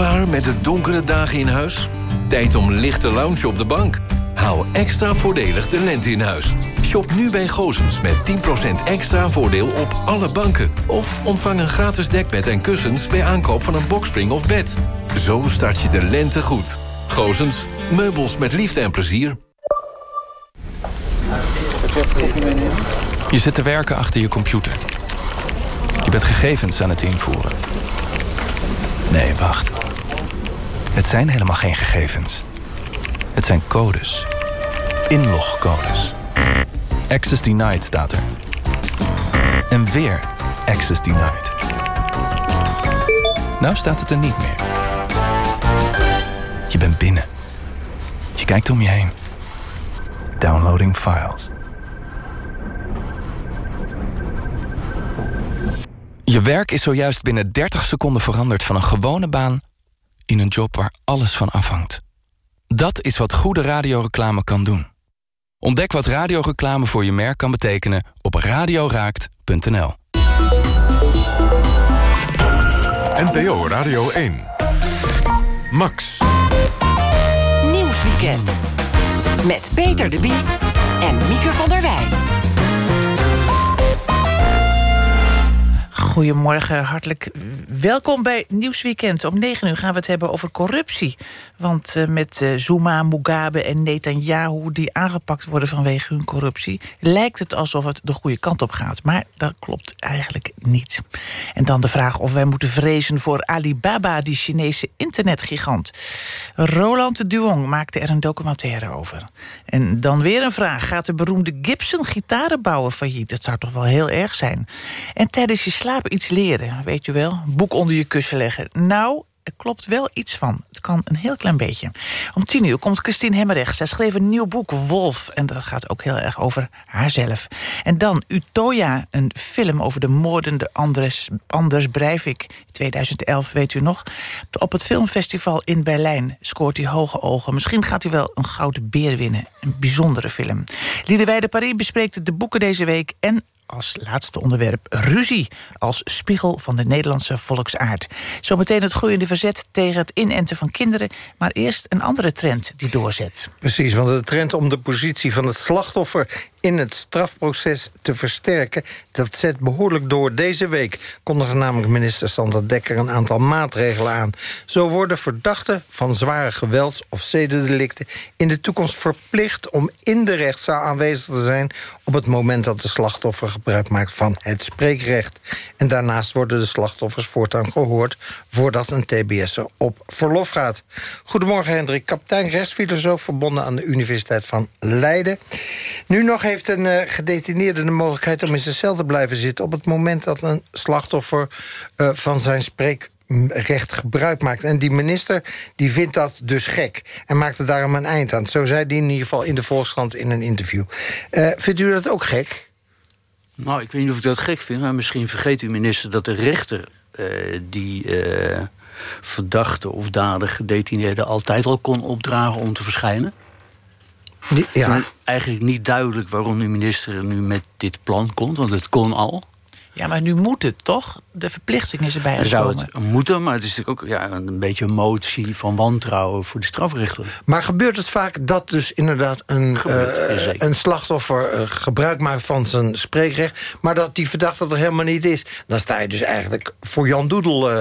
Speaker 1: Klaar met de donkere dagen in huis? Tijd om lichte lounge op de bank. Hou extra voordelig de lente in huis. Shop nu bij Gozens met 10% extra voordeel op alle banken. Of ontvang een gratis dekbed en kussens bij aankoop van een bokspring of bed. Zo start je de lente goed. Gozens, meubels met liefde en plezier.
Speaker 7: Je zit te werken achter je computer. Je bent gegevens aan het invoeren. Nee, wacht. Het zijn helemaal geen gegevens. Het zijn codes. Inlogcodes. Access denied staat er. En weer access denied. Nou staat het er niet meer. Je bent binnen. Je kijkt om je heen. Downloading files. Je werk is zojuist binnen 30 seconden veranderd van een gewone baan in een job waar alles van afhangt. Dat is wat goede radioreclame kan doen. Ontdek wat radioreclame voor je merk kan betekenen op radioraakt.nl.
Speaker 34: NPO Radio 1. Max.
Speaker 14: Nieuwsweekend. Met Peter de Bie en Mieke van der Wij.
Speaker 37: Goedemorgen, hartelijk welkom bij Nieuwsweekend. Om 9 uur gaan we het hebben over corruptie. Want uh, met uh, Zuma, Mugabe en Netanyahu... die aangepakt worden vanwege hun corruptie... lijkt het alsof het de goede kant op gaat. Maar dat klopt eigenlijk niet. En dan de vraag of wij moeten vrezen voor Alibaba... die Chinese internetgigant. Roland Duong maakte er een documentaire over. En dan weer een vraag. Gaat de beroemde Gibson gitarenbouwer failliet? Dat zou toch wel heel erg zijn. En tijdens je slaap iets leren, weet je wel. Boek onder je kussen leggen. Nou, er klopt wel iets van. Het kan een heel klein beetje. Om tien uur komt Christine Hemmerrecht. Zij schreef een nieuw boek, Wolf. En dat gaat ook heel erg over haarzelf. En dan Utoya, een film over de moordende Anders, Anders Breivik. 2011, weet u nog. Op het filmfestival in Berlijn scoort hij hoge ogen. Misschien gaat hij wel een gouden beer winnen. Een bijzondere film. Liederwijde Paris bespreekt de boeken deze week... en als laatste onderwerp ruzie als spiegel van de Nederlandse volksaard. Zometeen het groeiende verzet tegen het inenten van kinderen... maar eerst een andere trend die doorzet.
Speaker 38: Precies, want de trend om de positie van het slachtoffer in het strafproces te versterken. Dat zet behoorlijk door. Deze week kondigde namelijk minister Sander Dekker een aantal maatregelen aan. Zo worden verdachten van zware gewelds- of zedendelicten... in de toekomst verplicht om in de rechtszaal aanwezig te zijn... op het moment dat de slachtoffer gebruik maakt van het spreekrecht. En daarnaast worden de slachtoffers voortaan gehoord... voordat een TBS'er op verlof gaat. Goedemorgen Hendrik, kapitein rechtsfilosoof... verbonden aan de Universiteit van Leiden. Nu nog heeft een uh, gedetineerde de mogelijkheid om in zijn cel te blijven zitten... op het moment dat een slachtoffer uh, van zijn spreekrecht gebruik maakt. En die minister die vindt dat dus gek. En maakt er daarom een eind aan. Zo zei die in ieder geval in de Volkskrant in een interview. Uh, vindt u dat ook gek?
Speaker 39: Nou, ik weet niet of ik dat gek vind... maar misschien vergeet u, minister, dat de rechter... die verdachte of dader gedetineerde altijd al kon opdragen om te verschijnen.
Speaker 38: Ja.
Speaker 39: Het is eigenlijk niet duidelijk waarom de minister nu met dit plan komt, want het kon al.
Speaker 37: Ja, maar nu moet het toch? De verplichting is erbij
Speaker 39: Er zou het moeten, maar het is natuurlijk ook ja, een beetje een motie van wantrouwen voor de strafrechter.
Speaker 38: Maar gebeurt het vaak dat dus inderdaad een,
Speaker 39: Gebeurt,
Speaker 38: uh, een slachtoffer uh, gebruik maakt van zijn spreekrecht... maar dat die verdachte er helemaal niet is? Dan sta je dus eigenlijk voor Jan Doedel uh,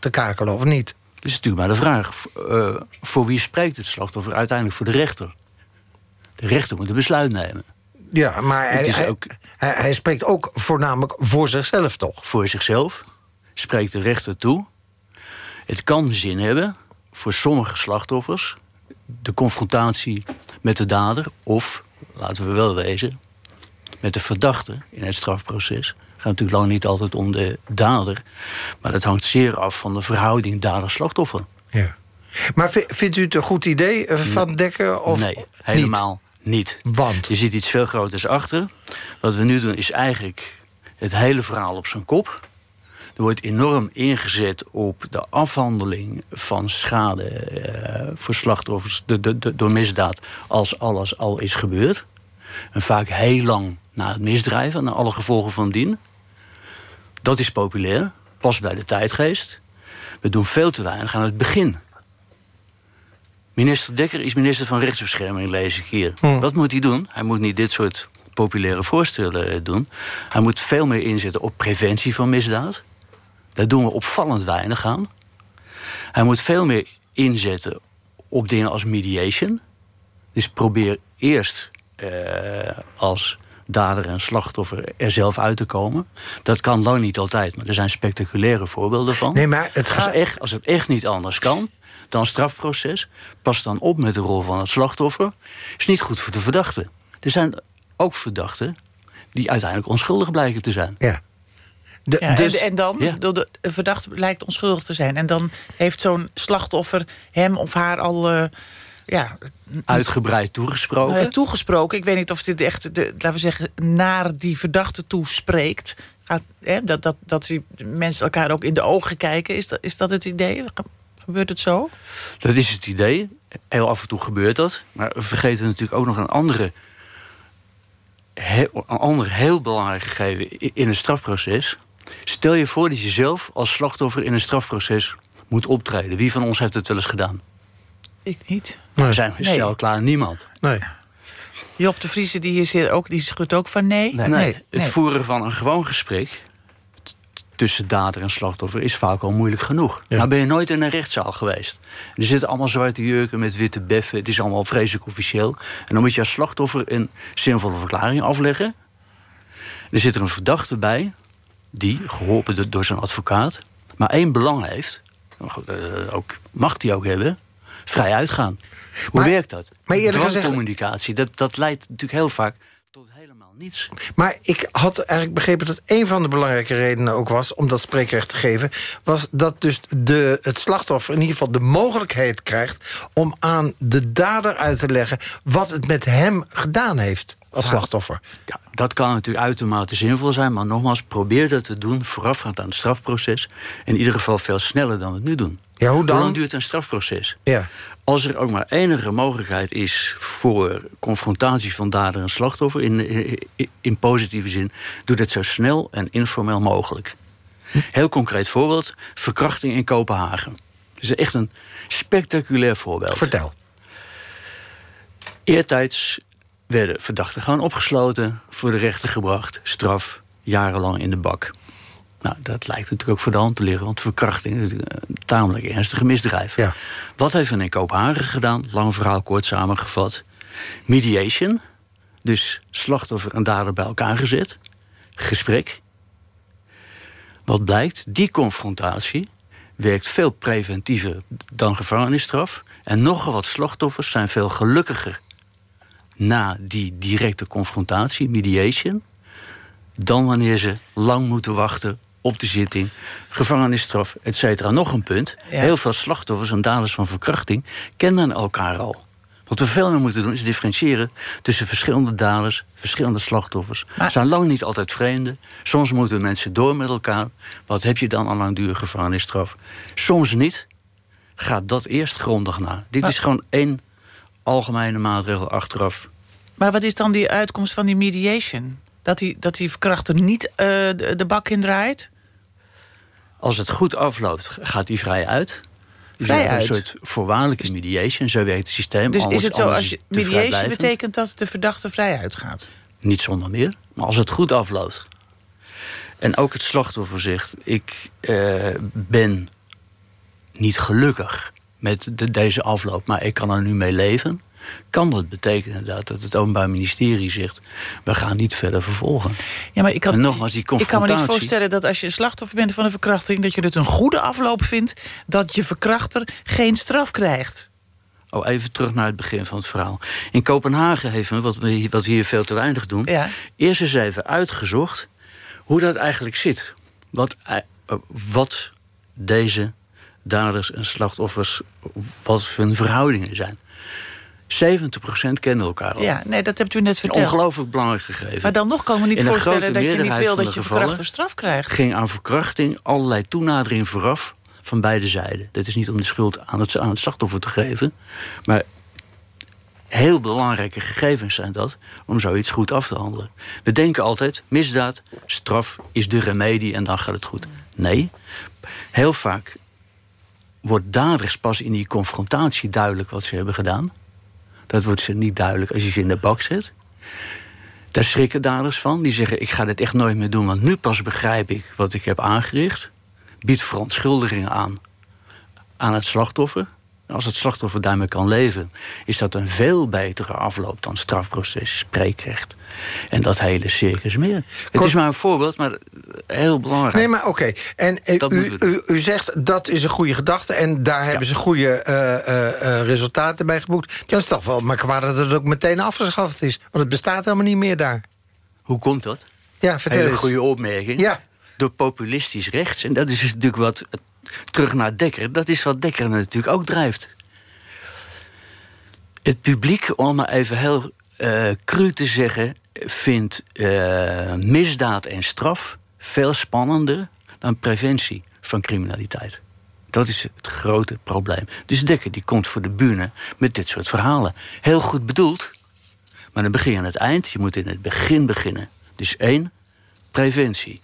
Speaker 38: te kakelen, of niet?
Speaker 39: Dat is natuurlijk maar de vraag. voor wie spreekt het slachtoffer? Uiteindelijk voor de rechter. De rechter moet een besluit nemen.
Speaker 38: Ja, maar hij, ook... hij, hij, spreekt ook voornamelijk voor zichzelf, toch?
Speaker 39: Voor zichzelf spreekt de rechter toe. Het kan zin hebben voor sommige slachtoffers... de confrontatie met de dader of, laten we wel wezen... met de verdachte in het strafproces. Het gaat natuurlijk lang niet altijd om de dader... maar dat hangt zeer af van de verhouding dader-slachtoffer.
Speaker 38: Ja. Maar vindt u het een goed idee van Dekker? Of
Speaker 39: nee, helemaal niet.
Speaker 38: Want?
Speaker 39: Je ziet iets veel groters achter. Wat we nu doen is eigenlijk het hele verhaal op zijn kop. Er wordt enorm ingezet op de afhandeling van schade uh, voor slachtoffers de, de, de, door misdaad als alles al is gebeurd. En vaak heel lang na het misdrijven, na alle gevolgen van dien. Dat is populair, past bij de tijdgeest. We doen veel te weinig aan het begin. Minister Dekker is minister van Rechtsbescherming, lees ik hier.
Speaker 38: Hm.
Speaker 39: Wat moet hij doen? Hij moet niet dit soort populaire voorstellen doen. Hij moet veel meer inzetten op preventie van misdaad. Daar doen we opvallend weinig aan. Hij moet veel meer inzetten op dingen als mediation. Dus probeer eerst eh, als dader en slachtoffer er zelf uit te komen. Dat kan lang niet altijd, maar er zijn spectaculaire voorbeelden van.
Speaker 38: Nee, maar het gaat...
Speaker 39: als, echt, als het echt niet anders kan, dan strafproces. Pas dan op met de rol van het slachtoffer. Is niet goed voor de verdachte. Er zijn ook verdachten die uiteindelijk onschuldig blijken te zijn.
Speaker 38: Ja.
Speaker 37: De, ja, dus, en, en, dan, ja. de, de verdachte lijkt onschuldig te zijn. En dan heeft zo'n slachtoffer hem of haar al... Uh, ja,
Speaker 39: Uitgebreid toegesproken?
Speaker 37: Nou, toegesproken. Ik weet niet of dit echt, de, laten we zeggen, naar die verdachte toespreekt. Gaat, hè, dat, dat, dat die mensen elkaar ook in de ogen kijken. Is dat, is dat het idee? Gebeurt het zo?
Speaker 39: Dat is het idee. Heel af en toe gebeurt dat. Maar we vergeten natuurlijk ook nog een andere... Heel, een ander heel belangrijk gegeven in een strafproces. Stel je voor dat je zelf als slachtoffer in een strafproces moet optreden. Wie van ons heeft het wel eens gedaan?
Speaker 37: Ik niet.
Speaker 39: Nee. Er zijn snel nee. klaar niemand.
Speaker 38: Nee.
Speaker 37: Job de Vriese die is hier ook, die schudt ook van nee.
Speaker 39: Nee, nee. het nee. voeren van een gewoon gesprek tussen dader en slachtoffer is vaak al moeilijk genoeg. Ja. Nou ben je nooit in een rechtszaal geweest. Er zitten allemaal zwarte jurken met witte beffen. Het is allemaal vreselijk officieel. En dan moet je als slachtoffer een zinvolle verklaring afleggen. Er zit er een verdachte bij... die, geholpen door zijn advocaat... maar één belang heeft... ook, mag die ook hebben... vrij uitgaan. Hoe
Speaker 38: maar,
Speaker 39: werkt dat?
Speaker 38: Maar eerlijk gezegd...
Speaker 39: communicatie, dat, dat leidt natuurlijk heel vaak helemaal niets.
Speaker 38: Maar ik had eigenlijk begrepen dat een van de belangrijke redenen ook was... om dat spreekrecht te geven... was dat dus de, het slachtoffer in ieder geval de mogelijkheid krijgt... om aan de dader uit te leggen wat het met hem gedaan heeft als slachtoffer.
Speaker 39: Ja, dat kan natuurlijk uitermate zinvol zijn... maar nogmaals, probeer dat te doen voorafgaand aan het strafproces. In ieder geval veel sneller dan we het nu doen.
Speaker 38: Ja, hoe, dan?
Speaker 39: hoe lang duurt een strafproces?
Speaker 38: Ja.
Speaker 39: Als er ook maar enige mogelijkheid is voor confrontatie van dader en slachtoffer... in, in, in positieve zin, doe dat zo snel en informeel mogelijk. Heel concreet voorbeeld, verkrachting in Kopenhagen. Dat is echt een spectaculair voorbeeld.
Speaker 38: Vertel.
Speaker 39: Eertijds werden verdachten gewoon opgesloten, voor de rechter gebracht, straf, jarenlang in de bak. Nou, dat lijkt natuurlijk ook voor de hand te liggen, want verkrachting is een tamelijk ernstige misdrijf. Wat heeft men in Kopenhagen gedaan? Lang verhaal kort samengevat. Mediation, dus slachtoffer en dader bij elkaar gezet. Gesprek. Wat blijkt? Die confrontatie werkt veel preventiever dan gevangenisstraf. En nogal wat slachtoffers zijn veel gelukkiger na die directe confrontatie, mediation, dan wanneer ze lang moeten wachten op de zitting, gevangenisstraf, et cetera. Nog een punt. Heel veel slachtoffers en daders van verkrachting kennen elkaar al. Wat we veel meer moeten doen is differentiëren tussen verschillende daders, verschillende slachtoffers. Ze zijn lang niet altijd vreemden. Soms moeten mensen door met elkaar. Wat heb je dan aan langdurige gevangenisstraf? Soms niet. Gaat dat eerst grondig na. Dit is gewoon één algemene maatregel achteraf.
Speaker 37: Maar wat is dan die uitkomst van die mediation? Dat die, dat die verkrachter niet uh, de, de bak in draait?
Speaker 39: Als het goed afloopt, gaat hij vrij uit.
Speaker 37: Vrij uit?
Speaker 39: Een soort voorwaardelijke mediation, zo werkt het systeem.
Speaker 37: Dus
Speaker 39: Anders-
Speaker 37: is het zo, als je, mediation betekent dat de verdachte vrij uitgaat?
Speaker 39: Niet zonder meer, maar als het goed afloopt. En ook het slachtoffer zegt: Ik eh, ben niet gelukkig met de, deze afloop, maar ik kan er nu mee leven. Kan dat betekenen dat het Openbaar Ministerie zegt: We gaan niet verder vervolgen?
Speaker 37: Ja, maar ik kan,
Speaker 39: en nogmaals, die
Speaker 37: ik kan me
Speaker 39: confrontatie.
Speaker 37: niet voorstellen dat als je een slachtoffer bent van een verkrachting... dat je het een goede afloop vindt dat je verkrachter geen straf krijgt.
Speaker 39: Oh, even terug naar het begin van het verhaal. In Kopenhagen heeft men, wat we, hier- wat we hier veel te weinig doen... eerst eens even uitgezocht hoe dat eigenlijk zit. Wat, eh, wat deze daders en slachtoffers, wat hun verhoudingen zijn. 70% kennen elkaar al.
Speaker 37: Ja, nee, dat hebt u net
Speaker 39: Een
Speaker 37: verteld.
Speaker 39: ongelooflijk belangrijk gegeven.
Speaker 37: Maar dan nog kan me niet voorstellen dat je niet wil dat je verkrachter straf krijgt.
Speaker 39: ging aan verkrachting allerlei toenadering vooraf van beide zijden. Dat is niet om de schuld aan het, aan het slachtoffer te geven, maar heel belangrijke gegevens zijn dat om zoiets goed af te handelen. We denken altijd, misdaad, straf is de remedie en dan gaat het goed. Nee, heel vaak wordt daders pas in die confrontatie duidelijk wat ze hebben gedaan. Dat wordt ze niet duidelijk als je ze in de bak zet. Daar schrikken daders van. Die zeggen, ik ga dit echt nooit meer doen... want nu pas begrijp ik wat ik heb aangericht. Biedt verontschuldigingen aan aan het slachtoffer. Als het slachtoffer daarmee kan leven... is dat een veel betere afloop dan strafproces, spreekrecht. En dat hele circus meer. Het is maar een voorbeeld, maar heel belangrijk.
Speaker 38: Nee, maar oké. En eh,
Speaker 39: Dat
Speaker 38: u, u, u zegt dat is een goede gedachte... en daar hebben ze goede eh, eh, resultaten bij geboekt. Dan is toch wel merkwaardig dat het ook meteen afgeschaft is. Want het bestaat helemaal niet meer daar.
Speaker 39: Hoe komt dat?
Speaker 38: Ja, vertel
Speaker 39: Hele
Speaker 38: eens.
Speaker 39: goede opmerking.
Speaker 38: Ja.
Speaker 39: Door populistisch rechts. En dat is dus natuurlijk wat... Terug naar Dekker. Dat is wat Dekker natuurlijk ook drijft. Het publiek, om maar even heel eh cru te zeggen... vindt eh, misdaad en straf veel spannender... dan preventie van criminaliteit. Dat is het grote probleem. Dus Dekker die komt voor de bühne met dit soort verhalen. Heel goed bedoeld, maar dan begin je aan het eind. Je moet in het begin beginnen. Dus één, preventie.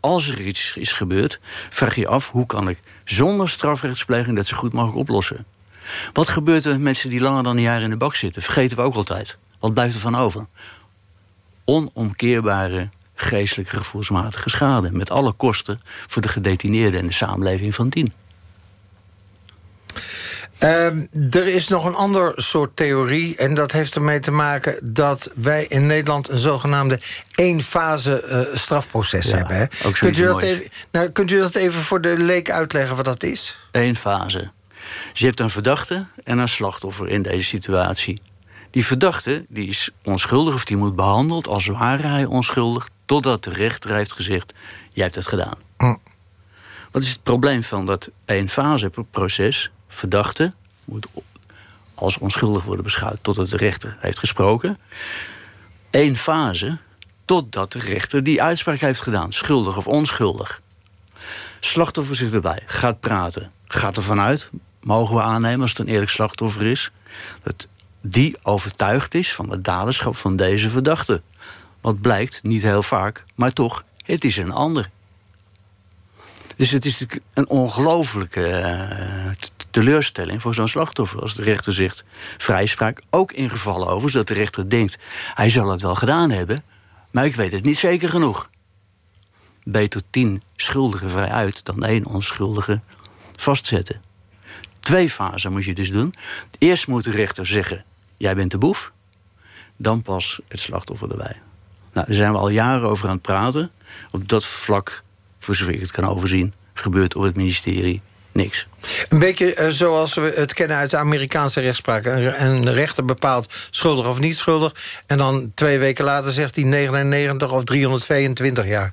Speaker 39: Als er iets is gebeurd, vraag je af... hoe kan ik zonder strafrechtspleging dat zo goed mogelijk oplossen? Wat gebeurt er met mensen die langer dan een jaar in de bak zitten? Vergeten we ook altijd. Wat blijft er van over? Onomkeerbare geestelijke gevoelsmatige schade... met alle kosten voor de gedetineerden en de samenleving van dien.
Speaker 38: Ehm, er is nog een ander soort theorie. En dat heeft ermee te maken dat wij in Nederland... een zogenaamde één-fase eh, strafproces
Speaker 39: Ja,
Speaker 38: hebben. Hè? Kunt, u dat even, nou, kunt u dat even voor de leek uitleggen wat dat is?
Speaker 39: Eén fase. Dus je hebt een verdachte en een slachtoffer in deze situatie. Die verdachte die is onschuldig of die moet behandeld als ware hij onschuldig... totdat de rechter heeft gezegd, jij hebt het gedaan. Wat is het probleem van dat één-fase proces? Verdachte moet als onschuldig worden beschouwd totdat de rechter heeft gesproken. Eén fase totdat de rechter die uitspraak heeft gedaan, schuldig of onschuldig. Slachtoffer zit erbij, gaat praten, gaat ervan uit, mogen we aannemen als het een eerlijk slachtoffer is, dat die overtuigd is van het daderschap van deze verdachte. Wat blijkt, niet heel vaak, maar toch, het is een ander. Dus het is natuurlijk een ongelooflijke eh, teleurstelling voor zo'n slachtoffer. Als de rechter zegt vrijspraak, ook in gevallen overigens dat de rechter denkt... hij zal het wel gedaan hebben, maar ik weet het niet zeker genoeg. Beter tien schuldigen vrij uit dan één onschuldige vastzetten. Twee fasen moet je dus doen. Eerst moet de rechter zeggen, jij bent de boef. Dan pas het slachtoffer erbij. Nou, daar zijn we al jaren over aan het praten. Op dat vlak, voor zover ik het kan overzien... gebeurt op het ministerie niks.
Speaker 38: Een beetje uh, zoals we het kennen uit de Amerikaanse rechtspraak. Een, een, rechter bepaalt schuldig of niet schuldig... en dan twee weken later zegt hij 99 of 322 jaar.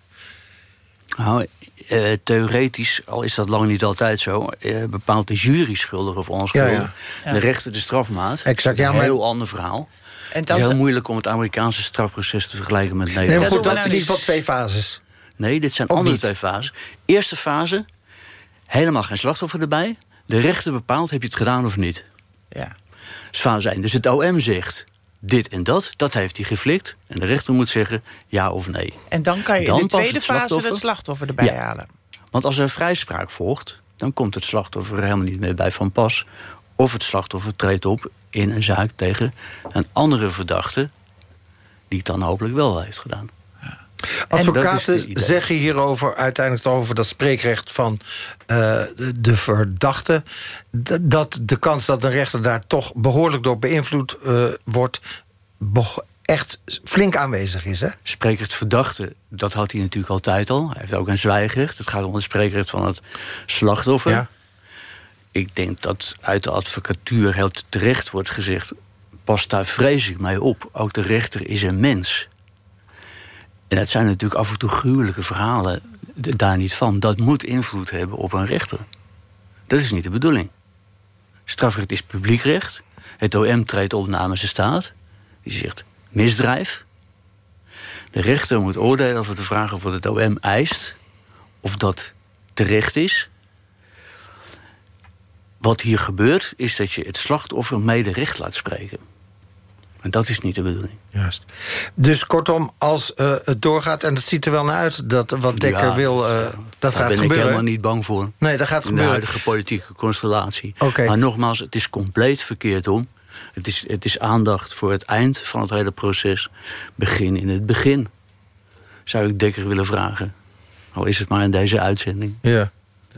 Speaker 39: Nou, uh, theoretisch, al is dat lang niet altijd zo... Uh, bepaalt de jury schuldig of onschuldig. Ja, ja. De rechter de strafmaat.
Speaker 38: Exact, ja,
Speaker 39: een heel ander verhaal. En het is heel moeilijk om het Amerikaanse strafproces te vergelijken met Nederland.
Speaker 38: Nee, maar goed, dat is niet van twee fases.
Speaker 39: Nee, dit zijn andere twee fases. Eerste fase, helemaal geen slachtoffer erbij. De rechter bepaalt, heb je het gedaan of niet.
Speaker 37: Ja.
Speaker 39: Dus fase 1. Dus het OM zegt dit en dat, dat heeft hij geflikt. En de rechter moet zeggen ja of nee.
Speaker 37: En dan kan je dan in de tweede fase het slachtoffer erbij halen.
Speaker 39: Want als er vrijspraak volgt, dan komt het slachtoffer helemaal niet meer bij van pas. Of het slachtoffer treedt op in een zaak tegen een andere verdachte... die het dan hopelijk wel heeft gedaan.
Speaker 38: Advocaten zeggen hierover uiteindelijk over dat spreekrecht van uh, de, verdachte... dat de kans dat een rechter daar toch behoorlijk door beïnvloed uh, wordt... echt flink aanwezig is, hè?
Speaker 39: Spreekrecht verdachte, dat had hij natuurlijk altijd al. Hij heeft ook een zwijgrecht. Het gaat om het spreekrecht van het slachtoffer. Ja. Ik denk dat uit de advocatuur heel terecht wordt gezegd... pas daar vrees ik mij op. Ook de rechter is een mens... En het zijn natuurlijk af en toe gruwelijke verhalen daar niet van. Dat moet invloed hebben op een rechter. Dat is niet de bedoeling. Strafrecht is publiekrecht. Het OM treedt op namens de staat. Die zegt misdrijf. De rechter moet oordelen over de vraag of het OM eist... of dat terecht is. Wat hier gebeurt, is dat je het slachtoffer mede recht laat spreken. En dat is niet de bedoeling.
Speaker 38: Juist. Dus kortom, als uh, het doorgaat, en het ziet er wel naar uit... dat wat Dekker ja, wil, uh, dat,
Speaker 39: dat
Speaker 38: gaat
Speaker 39: ben
Speaker 38: gebeuren.
Speaker 39: ik helemaal niet bang voor.
Speaker 38: Nee, dat gaat
Speaker 39: in
Speaker 38: gebeuren.
Speaker 39: de huidige politieke constellatie.
Speaker 38: Okay.
Speaker 39: Maar nogmaals, het is compleet verkeerd om. Het is, het is aandacht voor het eind van het hele proces. Begin in het begin. Zou ik Dekker willen vragen. Al is het maar in deze uitzending.
Speaker 38: Ja.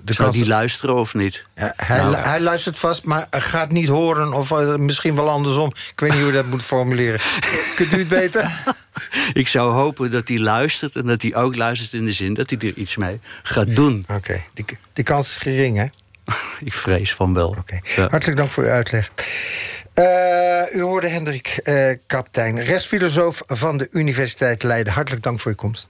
Speaker 39: De Zou die luisteren of niet?
Speaker 38: Ja, hij, nou, hij, luistert vast, maar gaat niet horen... of uh, misschien wel andersom. Ik weet niet hoe je dat moet formuleren. Kunt u het beter?
Speaker 39: Ik zou hopen dat hij luistert... en dat hij ook luistert in de zin dat hij er iets mee gaat doen.
Speaker 38: Oké, okay. die, die kans is gering, hè?
Speaker 39: Ik vrees van wel.
Speaker 38: Okay. Ja. Hartelijk dank voor uw uitleg. Uh, u hoorde Hendrik uh, Kaptein, restfilosoof van de Universiteit Leiden. Hartelijk dank voor uw komst.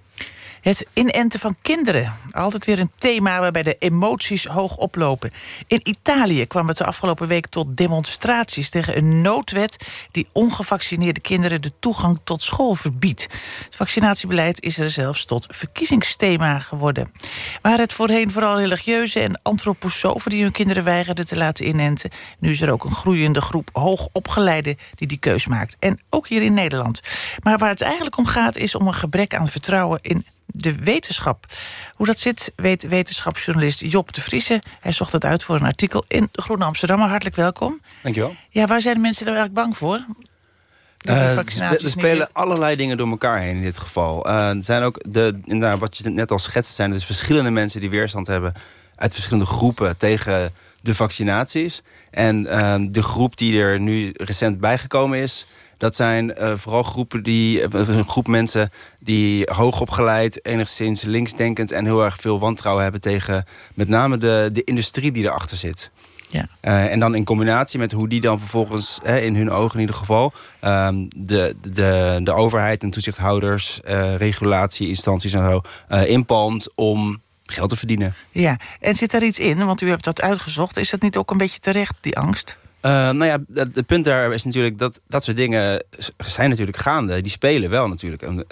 Speaker 37: Het inenten van kinderen. Altijd weer een thema waarbij de emoties hoog oplopen. In Italië kwam het de afgelopen week tot demonstraties... tegen een noodwet die ongevaccineerde kinderen... de toegang tot school verbiedt. Het vaccinatiebeleid is er zelfs tot verkiezingsthema geworden. Waar het voorheen vooral religieuze en antroposofen... die hun kinderen weigerden te laten inenten... nu is er ook een groeiende groep hoogopgeleiden die die keus maakt. En ook hier in Nederland. Maar waar het eigenlijk om gaat is om een gebrek aan vertrouwen... in de wetenschap. Hoe dat zit, weet wetenschapsjournalist Job de Vriese. Hij zocht het uit voor een artikel in Groene Amsterdam. Hartelijk welkom.
Speaker 40: Dankjewel.
Speaker 37: Ja, waar zijn de mensen nou eigenlijk bang voor?
Speaker 40: Uh, er spelen allerlei dingen door elkaar heen in dit geval. Uh, er zijn ook, de, inderdaad, wat je net al schetst, zijn er dus verschillende mensen die weerstand hebben uit verschillende groepen tegen de vaccinaties. En uh, de groep die er nu recent bijgekomen is, dat zijn uh, vooral groepen die, uh, een groep mensen die hoogopgeleid, enigszins linksdenkend en heel erg veel wantrouwen hebben tegen met name de, de industrie die erachter zit.
Speaker 37: Ja.
Speaker 40: Uh, en dan in combinatie met hoe die dan vervolgens, hè, in hun ogen in ieder geval, um, de, de, de overheid en toezichthouders, regulatieinstanties en zo, inpalmt om geld te verdienen.
Speaker 37: Ja, en zit daar iets in? Want u hebt dat uitgezocht. Is dat niet ook een beetje terecht, die angst?
Speaker 40: Uh, nou ja, het punt daar is natuurlijk dat dat soort dingen zijn natuurlijk gaande. Die spelen wel natuurlijk.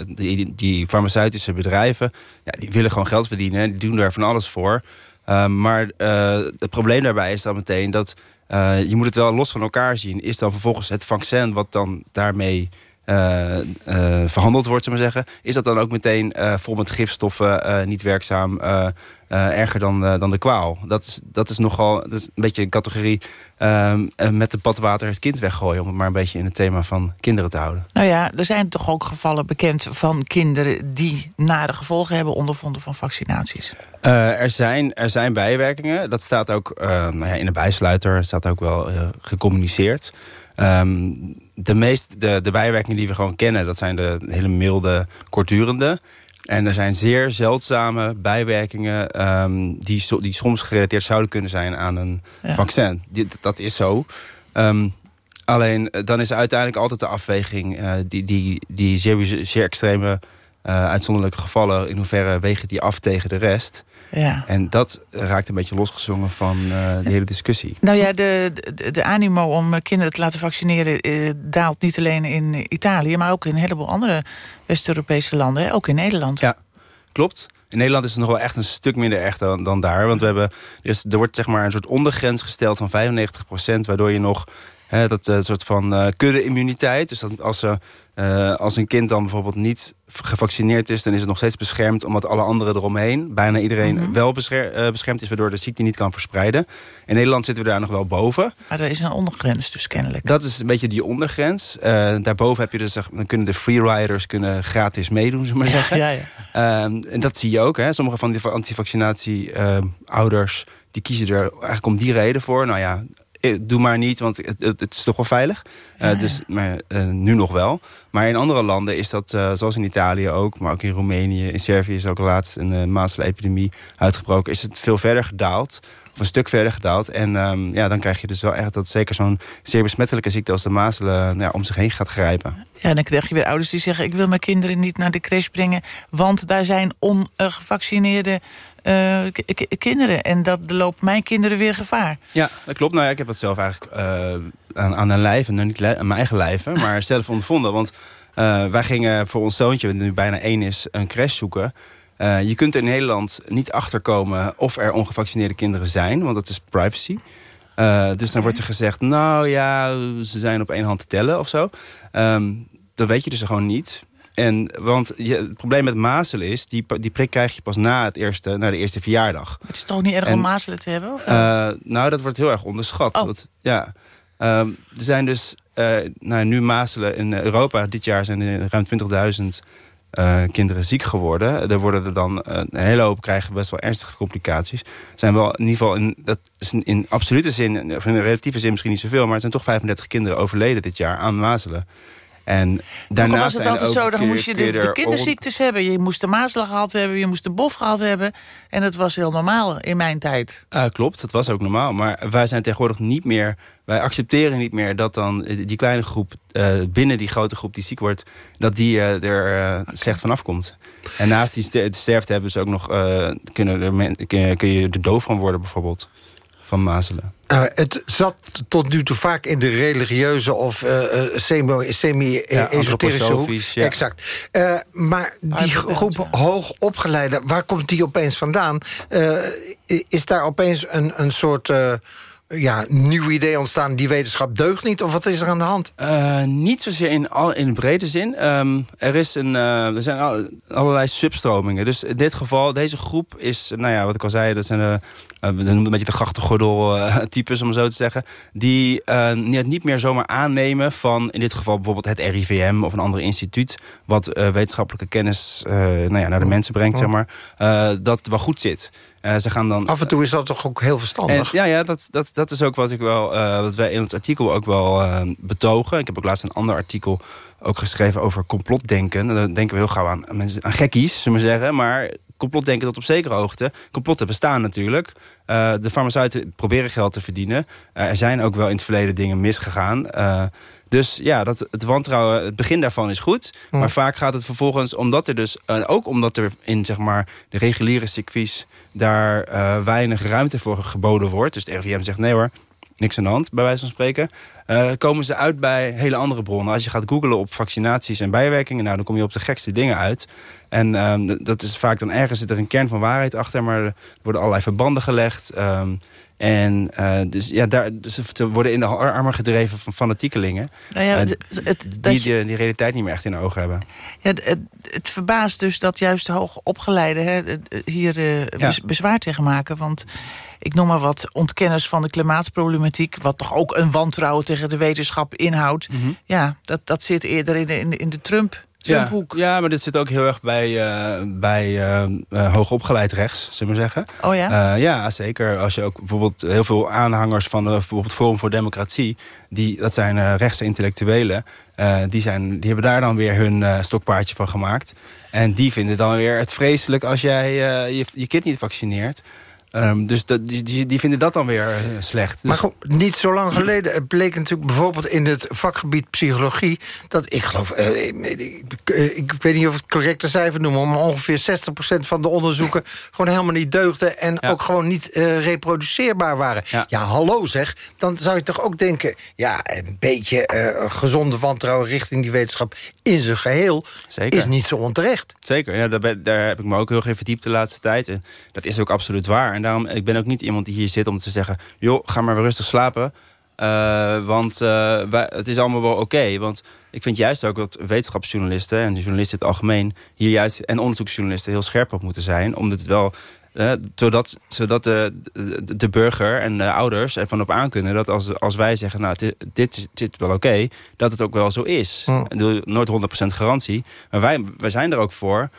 Speaker 40: Die, farmaceutische bedrijven, ja, die willen gewoon geld verdienen. Die doen daar van alles voor. Uh, maar uh, het probleem daarbij is dan meteen dat je moet het wel los van elkaar zien. Is dan vervolgens het vaccin wat dan daarmee verhandeld wordt, zullen we zeggen... is dat dan ook meteen vol met gifstoffen, niet werkzaam... erger dan, dan de kwaal. Dat is, dat is nogal dat is een beetje een categorie ehm, met de badwater het kind weggooien... om het maar een beetje in het thema van kinderen te houden.
Speaker 37: Nou ja, er zijn toch ook gevallen bekend van kinderen... die nare gevolgen hebben ondervonden van vaccinaties.
Speaker 40: er, zijn, er zijn bijwerkingen. Dat staat ook nou ja, in de bijsluiter, staat ook wel gecommuniceerd... Ehm, de, meest, de, de bijwerkingen die we gewoon kennen, dat zijn de hele milde, kortdurende. En er zijn zeer zeldzame bijwerkingen um, die, die soms gerelateerd zouden kunnen zijn aan een vaccin. dat is zo. Um, alleen eh, dan is uiteindelijk altijd de afweging uh, die, die, die zeer, zeer extreme uh, uitzonderlijke gevallen... in hoeverre wegen die af tegen de rest... Ja. En dat raakt een beetje losgezongen van uh, de hele discussie.
Speaker 37: Nou ja, de, de, de animo om kinderen te laten vaccineren... Eh, daalt niet alleen in Italië... maar ook in een heleboel andere West-Europese landen. Hè? Ook in Nederland.
Speaker 40: Ja, klopt. In Nederland is het nog wel echt een stuk minder echt dan, dan daar. Want we hebben, dus er wordt zeg maar een soort ondergrens gesteld van 95% waardoor je nog dat uh, soort van uh, kudde-immuniteit. Dus dat als, uh, als een kind dan bijvoorbeeld niet gevaccineerd is... dan is het nog steeds beschermd omdat alle anderen eromheen... bijna iedereen mhm. wel beschermd is... waardoor de ziekte niet kan verspreiden. In Nederland zitten we daar nog wel boven.
Speaker 37: Maar er is een ondergrens dus kennelijk.
Speaker 40: Dat is een beetje die ondergrens. daarboven heb je dus, dan kunnen de freeriders kunnen gratis meedoen, zullen maar zeggen. Ja, ja. Ehm, en dat zie je ook. Hè. Sommige van die antivaccinatie-ouders... die kiezen er eigenlijk om die reden voor. Nou ja, eh, doe maar niet, want het, het, is toch wel veilig. Uh, dus, maar uh, nu nog wel. Maar in andere landen is dat, uh, zoals in Italië ook... maar ook in Roemenië, in Servië is ook laatst een mazelen-epidemie uitgebroken... is het veel verder gedaald, of een stuk verder gedaald. En um, ja, dan krijg je dus wel echt dat zeker zo'n zeer besmettelijke ziekte... als de mazelen nou ja, om zich heen gaat grijpen.
Speaker 37: Ja, dan krijg je weer ouders die zeggen... ik wil mijn kinderen niet naar de crash brengen... want daar zijn ongevaccineerde uh, kinderen. En dat loopt mijn kinderen weer gevaar.
Speaker 40: Ja, dat klopt. Nou ja, ik heb dat zelf eigenlijk uh, aan, aan een lijf, nou niet aan mijn eigen lijf, maar zelf ondervonden. Want uh, wij gingen voor ons zoontje, wat nu bijna één is, een crash zoeken. je kunt in Nederland niet achterkomen of er ongevaccineerde kinderen zijn, want dat is privacy. dus dan wordt er gezegd, nou ja, ze zijn op één hand te tellen of zo. Um, dan weet je dus gewoon niet. En, want je, het probleem met mazelen is, die, die prik krijg je pas na, het eerste, na de eerste verjaardag.
Speaker 37: Het is toch niet erg om mazelen te hebben? Of
Speaker 40: uh, nou, dat wordt heel erg onderschat. Oh. ja. Um, er zijn dus uh, nou, nu mazelen in Europa. Dit jaar zijn er ruim 20.000 uh, kinderen ziek geworden. Er worden er dan een hele hoop krijgen best wel ernstige complicaties. Zijn wel in ieder geval in, dat is in absolute zin, of in relatieve zin misschien niet zoveel, maar het zijn toch 35 kinderen overleden dit jaar aan mazelen. En daarnaast
Speaker 37: was het altijd zo, dan moest je de, de kinderziektes hebben. Je moest de mazelen gehad hebben, je moest de bof gehad hebben. En dat was heel normaal in mijn tijd.
Speaker 40: Uh, klopt, dat was ook normaal. Maar wij zijn tegenwoordig niet meer... Wij accepteren niet meer dat dan die kleine groep... Uh, binnen die grote groep die ziek wordt... dat die uh, er slecht vanaf komt. En naast die sterfte hebben ze ook nog... kunnen er, kun je er doof van worden bijvoorbeeld van mazelen?
Speaker 38: Uh, het zat tot nu toe vaak in de religieuze of uh, semi-esoterische semi hoek. Ja. Exact. Uh, maar die groep hoog opgeleide, waar komt die opeens vandaan? is daar opeens een, een soort ja, nieuw idee ontstaan... die wetenschap deugt niet? Of wat is er aan de hand?
Speaker 40: Uh, niet zozeer in, al, in de brede zin. Um, er, is een, uh, er zijn al, allerlei substromingen. Dus in dit geval, deze groep is... nou ja, wat ik al zei, dat zijn de, noemen het een beetje de grachtengordel-types, om zo te zeggen... die het niet meer zomaar aannemen van... in dit geval bijvoorbeeld het RIVM of een ander instituut... wat wetenschappelijke kennis nou ja, naar de mensen brengt, zeg maar... dat het wel goed zit. Uh, ze gaan dan,
Speaker 38: Af en toe is dat toch ook heel verstandig?
Speaker 40: En, ja, ja dat, dat, dat is ook wat, ik wel, uh, wat wij in het artikel ook wel uh, betogen. Ik heb ook laatst een ander artikel ook geschreven over complotdenken. Dan denken we heel gauw aan, mensen, aan gekkies, zullen we zeggen. Maar complotdenken tot op zekere hoogte. Complotten bestaan natuurlijk. de farmaceuten proberen geld te verdienen. er zijn ook wel in het verleden dingen misgegaan. Dus ja, dat, het wantrouwen, het begin daarvan is goed. Maar vaak gaat het vervolgens, omdat er dus... Uh, ook omdat er in zeg maar, de reguliere circuits... daar uh, weinig ruimte voor geboden wordt. Dus de RVM zegt nee hoor, niks aan de hand, bij wijze van spreken. Uh, komen ze uit bij hele andere bronnen. Als je gaat googlen op vaccinaties en bijwerkingen... nou, dan kom je op de gekste dingen uit. En um, dat is vaak dan ergens zit er een kern van waarheid achter... maar er worden allerlei verbanden gelegd... Um, En uh, dus ja, daar, dus ze worden in de armen gedreven van fanatiekelingen. Nou ja, het, het, die, die, die, realiteit niet meer echt in de ogen hebben.
Speaker 37: Ja, het, het verbaast dus dat juist hoogopgeleiden hier uh, bezwaar tegen maken. Want ik noem maar wat ontkenners van de klimaatproblematiek... wat toch ook een wantrouwen tegen de wetenschap inhoudt... Mhm. ja, dat, dat zit eerder in de, in de, in de Trump...
Speaker 40: Ja, ja, maar dit zit ook heel erg bij, uh, bij uh, hoogopgeleid rechts, zullen we zeggen.
Speaker 37: Oh ja?
Speaker 40: ja, zeker. Als je ook bijvoorbeeld heel veel aanhangers van de, bijvoorbeeld Forum voor Democratie... Die, dat zijn rechtse intellectuelen, die, zijn, die hebben daar dan weer hun stokpaardje van gemaakt. En die vinden dan weer het vreselijk als jij je, je kind niet vaccineert... Um, dus dat, die, die vinden dat dan weer uh, slecht.
Speaker 38: Dus... Maar goed, niet zo lang geleden bleek natuurlijk bijvoorbeeld in het vakgebied psychologie... dat ik geloof, uh, ik, uh, ik, weet niet of ik het correcte cijfer noem... maar ongeveer 60% van de onderzoeken gewoon helemaal niet deugden... en ook gewoon niet reproduceerbaar waren. Ja. ja. hallo zeg, dan zou je toch ook denken... ja, een beetje gezonde wantrouwen richting die wetenschap in zijn geheel... Zeker. is niet zo onterecht.
Speaker 40: Zeker, ja, daar, daar heb ik me ook heel erg verdiept de laatste tijd. En dat is ook absoluut waar. En daarom, ik ben ook niet iemand die hier zit om te zeggen... joh, ga maar weer rustig slapen. Uh, want uh, wij, het is allemaal wel oké. want ik vind juist ook dat wetenschapsjournalisten... en de journalisten in het algemeen... hier juist en onderzoeksjournalisten heel scherp op moeten zijn. Omdat het wel... Uh, zodat zodat de, de, de, burger en de ouders ervan op aankunnen... dat als, als wij zeggen, nou, dit, dit, dit wel oké... dat het ook wel zo is. Hm. Nooit 100% garantie. Maar wij, wij zijn er ook voor...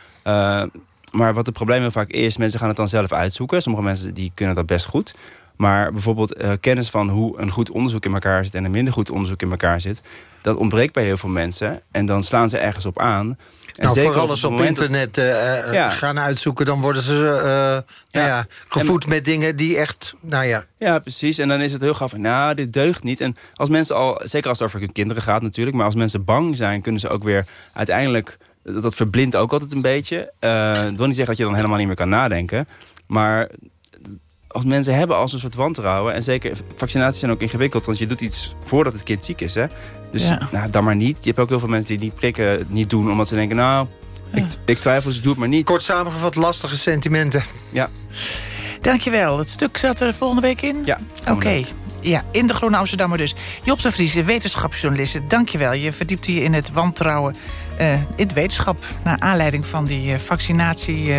Speaker 40: Maar wat het probleem heel vaak is, mensen gaan het dan zelf uitzoeken. Sommige mensen die kunnen dat best goed. Maar bijvoorbeeld uh, kennis van hoe een goed onderzoek in elkaar zit... en een minder goed onderzoek in elkaar zit... dat ontbreekt bij heel veel mensen. En dan slaan ze ergens op aan.
Speaker 38: En nou, zeker vooral als op, op internet uh, gaan uitzoeken... dan worden ze nou ja. ja gevoed met dingen die echt... Nou ja.
Speaker 40: ja, precies. En dan is het heel gaaf. Nou, dit deugt niet. En als mensen al, zeker als het over hun kinderen gaat natuurlijk... maar als mensen bang zijn, kunnen ze ook weer uiteindelijk dat verblindt ook altijd een beetje. Uh, wil niet zeggen dat je dan helemaal niet meer kan nadenken. Maar als mensen hebben als een soort wantrouwen... en zeker vaccinaties zijn ook ingewikkeld... want je doet iets voordat het kind ziek is. Hè? Dus nou, dan maar niet. Je hebt ook heel veel mensen die die prikken niet doen... omdat ze denken, nou, ik, ik twijfel, ze doe het maar niet.
Speaker 38: Kort samengevat, lastige sentimenten.
Speaker 40: Ja.
Speaker 37: Dankjewel. Het stuk zat er volgende week in?
Speaker 40: Ja.
Speaker 37: Oké. Ja, in de Groene Amsterdammer dus. Job de Vries, wetenschapsjournalist. Dankjewel. Je verdiepte je in het wantrouwen uh, in de wetenschap... naar aanleiding van die uh, vaccinatie... Uh,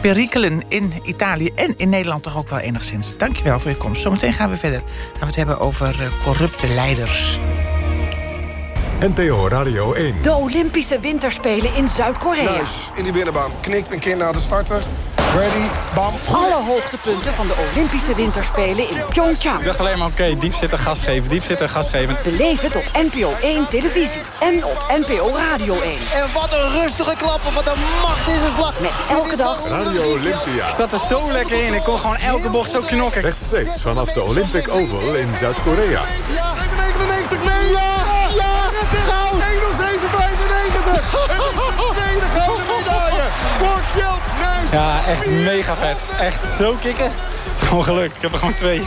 Speaker 37: perikelen in Italië en in Nederland toch ook wel enigszins. Dankjewel voor je komst. Zometeen gaan we verder. Gaan we het hebben over corrupte leiders.
Speaker 41: NTO Radio 1.
Speaker 14: De Olympische Winterspelen in Zuid-Korea.
Speaker 10: Nuis in die binnenbaan. Knikt een keer naar de starter. Ready, bam.
Speaker 14: Alle hoogtepunten van de Olympische Winterspelen in Pyeongchang.
Speaker 10: Ik dacht alleen maar, oké, okay, diep zitten gas geven, diep zitten gas geven.
Speaker 14: Beleef het op NPO 1 televisie en op NPO Radio 1.
Speaker 10: En wat een rustige klappen, wat een macht is een slag.
Speaker 14: Met elke dag...
Speaker 41: Radio Olympia.
Speaker 10: Ik zat er zo lekker in, ik kon gewoon elke bocht zo knokken.
Speaker 41: Rechtstreeks vanaf de Olympic Oval in Zuid-Korea.
Speaker 10: Ja, 99, nee, ja, ja, het is goud. 91,95. Het is de tweede gouden voor Kjeld Nuis. Ja, echt mega vet. Echt zo kicken. Het is gewoon gelukt. Ik heb er gewoon twee.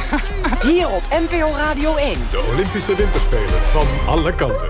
Speaker 14: Hier op NPO Radio 1.
Speaker 41: De Olympische Winterspelen van alle kanten.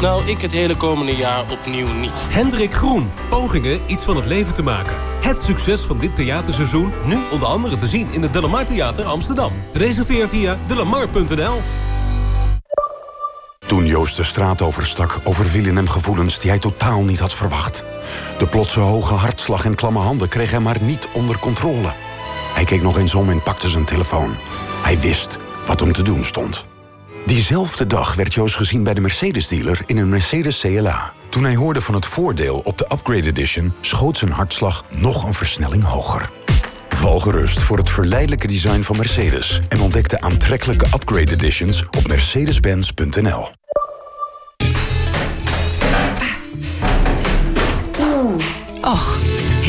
Speaker 42: Nou, ik het hele komende jaar opnieuw niet.
Speaker 43: Hendrik Groen. Pogingen iets van het leven te maken. Het succes van dit theaterseizoen nu onder andere te zien in het Delamar Theater Amsterdam. Reserveer via delamar.nl.
Speaker 28: Toen Joost de straat overstak, overvielen hem gevoelens die hij totaal niet had verwacht. De plotse hoge hartslag en klamme handen kreeg hij maar niet onder controle. Hij keek nog eens om en pakte zijn telefoon. Hij wist wat hem te doen stond. Diezelfde dag werd Joost gezien bij de Mercedes-dealer in een Mercedes CLA. Toen hij hoorde van het voordeel op de Upgrade Edition... schoot zijn hartslag nog een versnelling hoger. Val gerust voor het verleidelijke design van Mercedes... en ontdek de aantrekkelijke Upgrade Editions op mercedes-benz.nl.
Speaker 14: Och.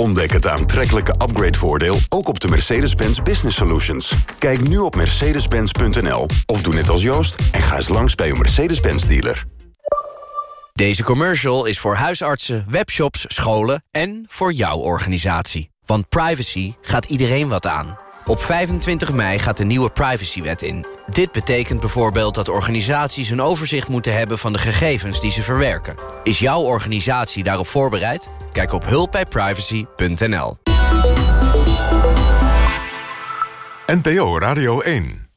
Speaker 28: Ontdek het aantrekkelijke upgrade-voordeel ook op de Mercedes-Benz Business Solutions. Kijk nu op mercedes-benz.nl of doe net als Joost en ga eens langs bij uw Mercedes-Benz dealer.
Speaker 35: Deze commercial is voor huisartsen, webshops, scholen en voor jouw organisatie. Want privacy gaat iedereen wat aan. Op 25 mei gaat de nieuwe privacywet in. Dit betekent bijvoorbeeld dat organisaties een overzicht moeten hebben van de gegevens die ze verwerken. Is jouw organisatie daarop voorbereid? Kijk op hulpbijprivacy.nl.
Speaker 41: NPO Radio 1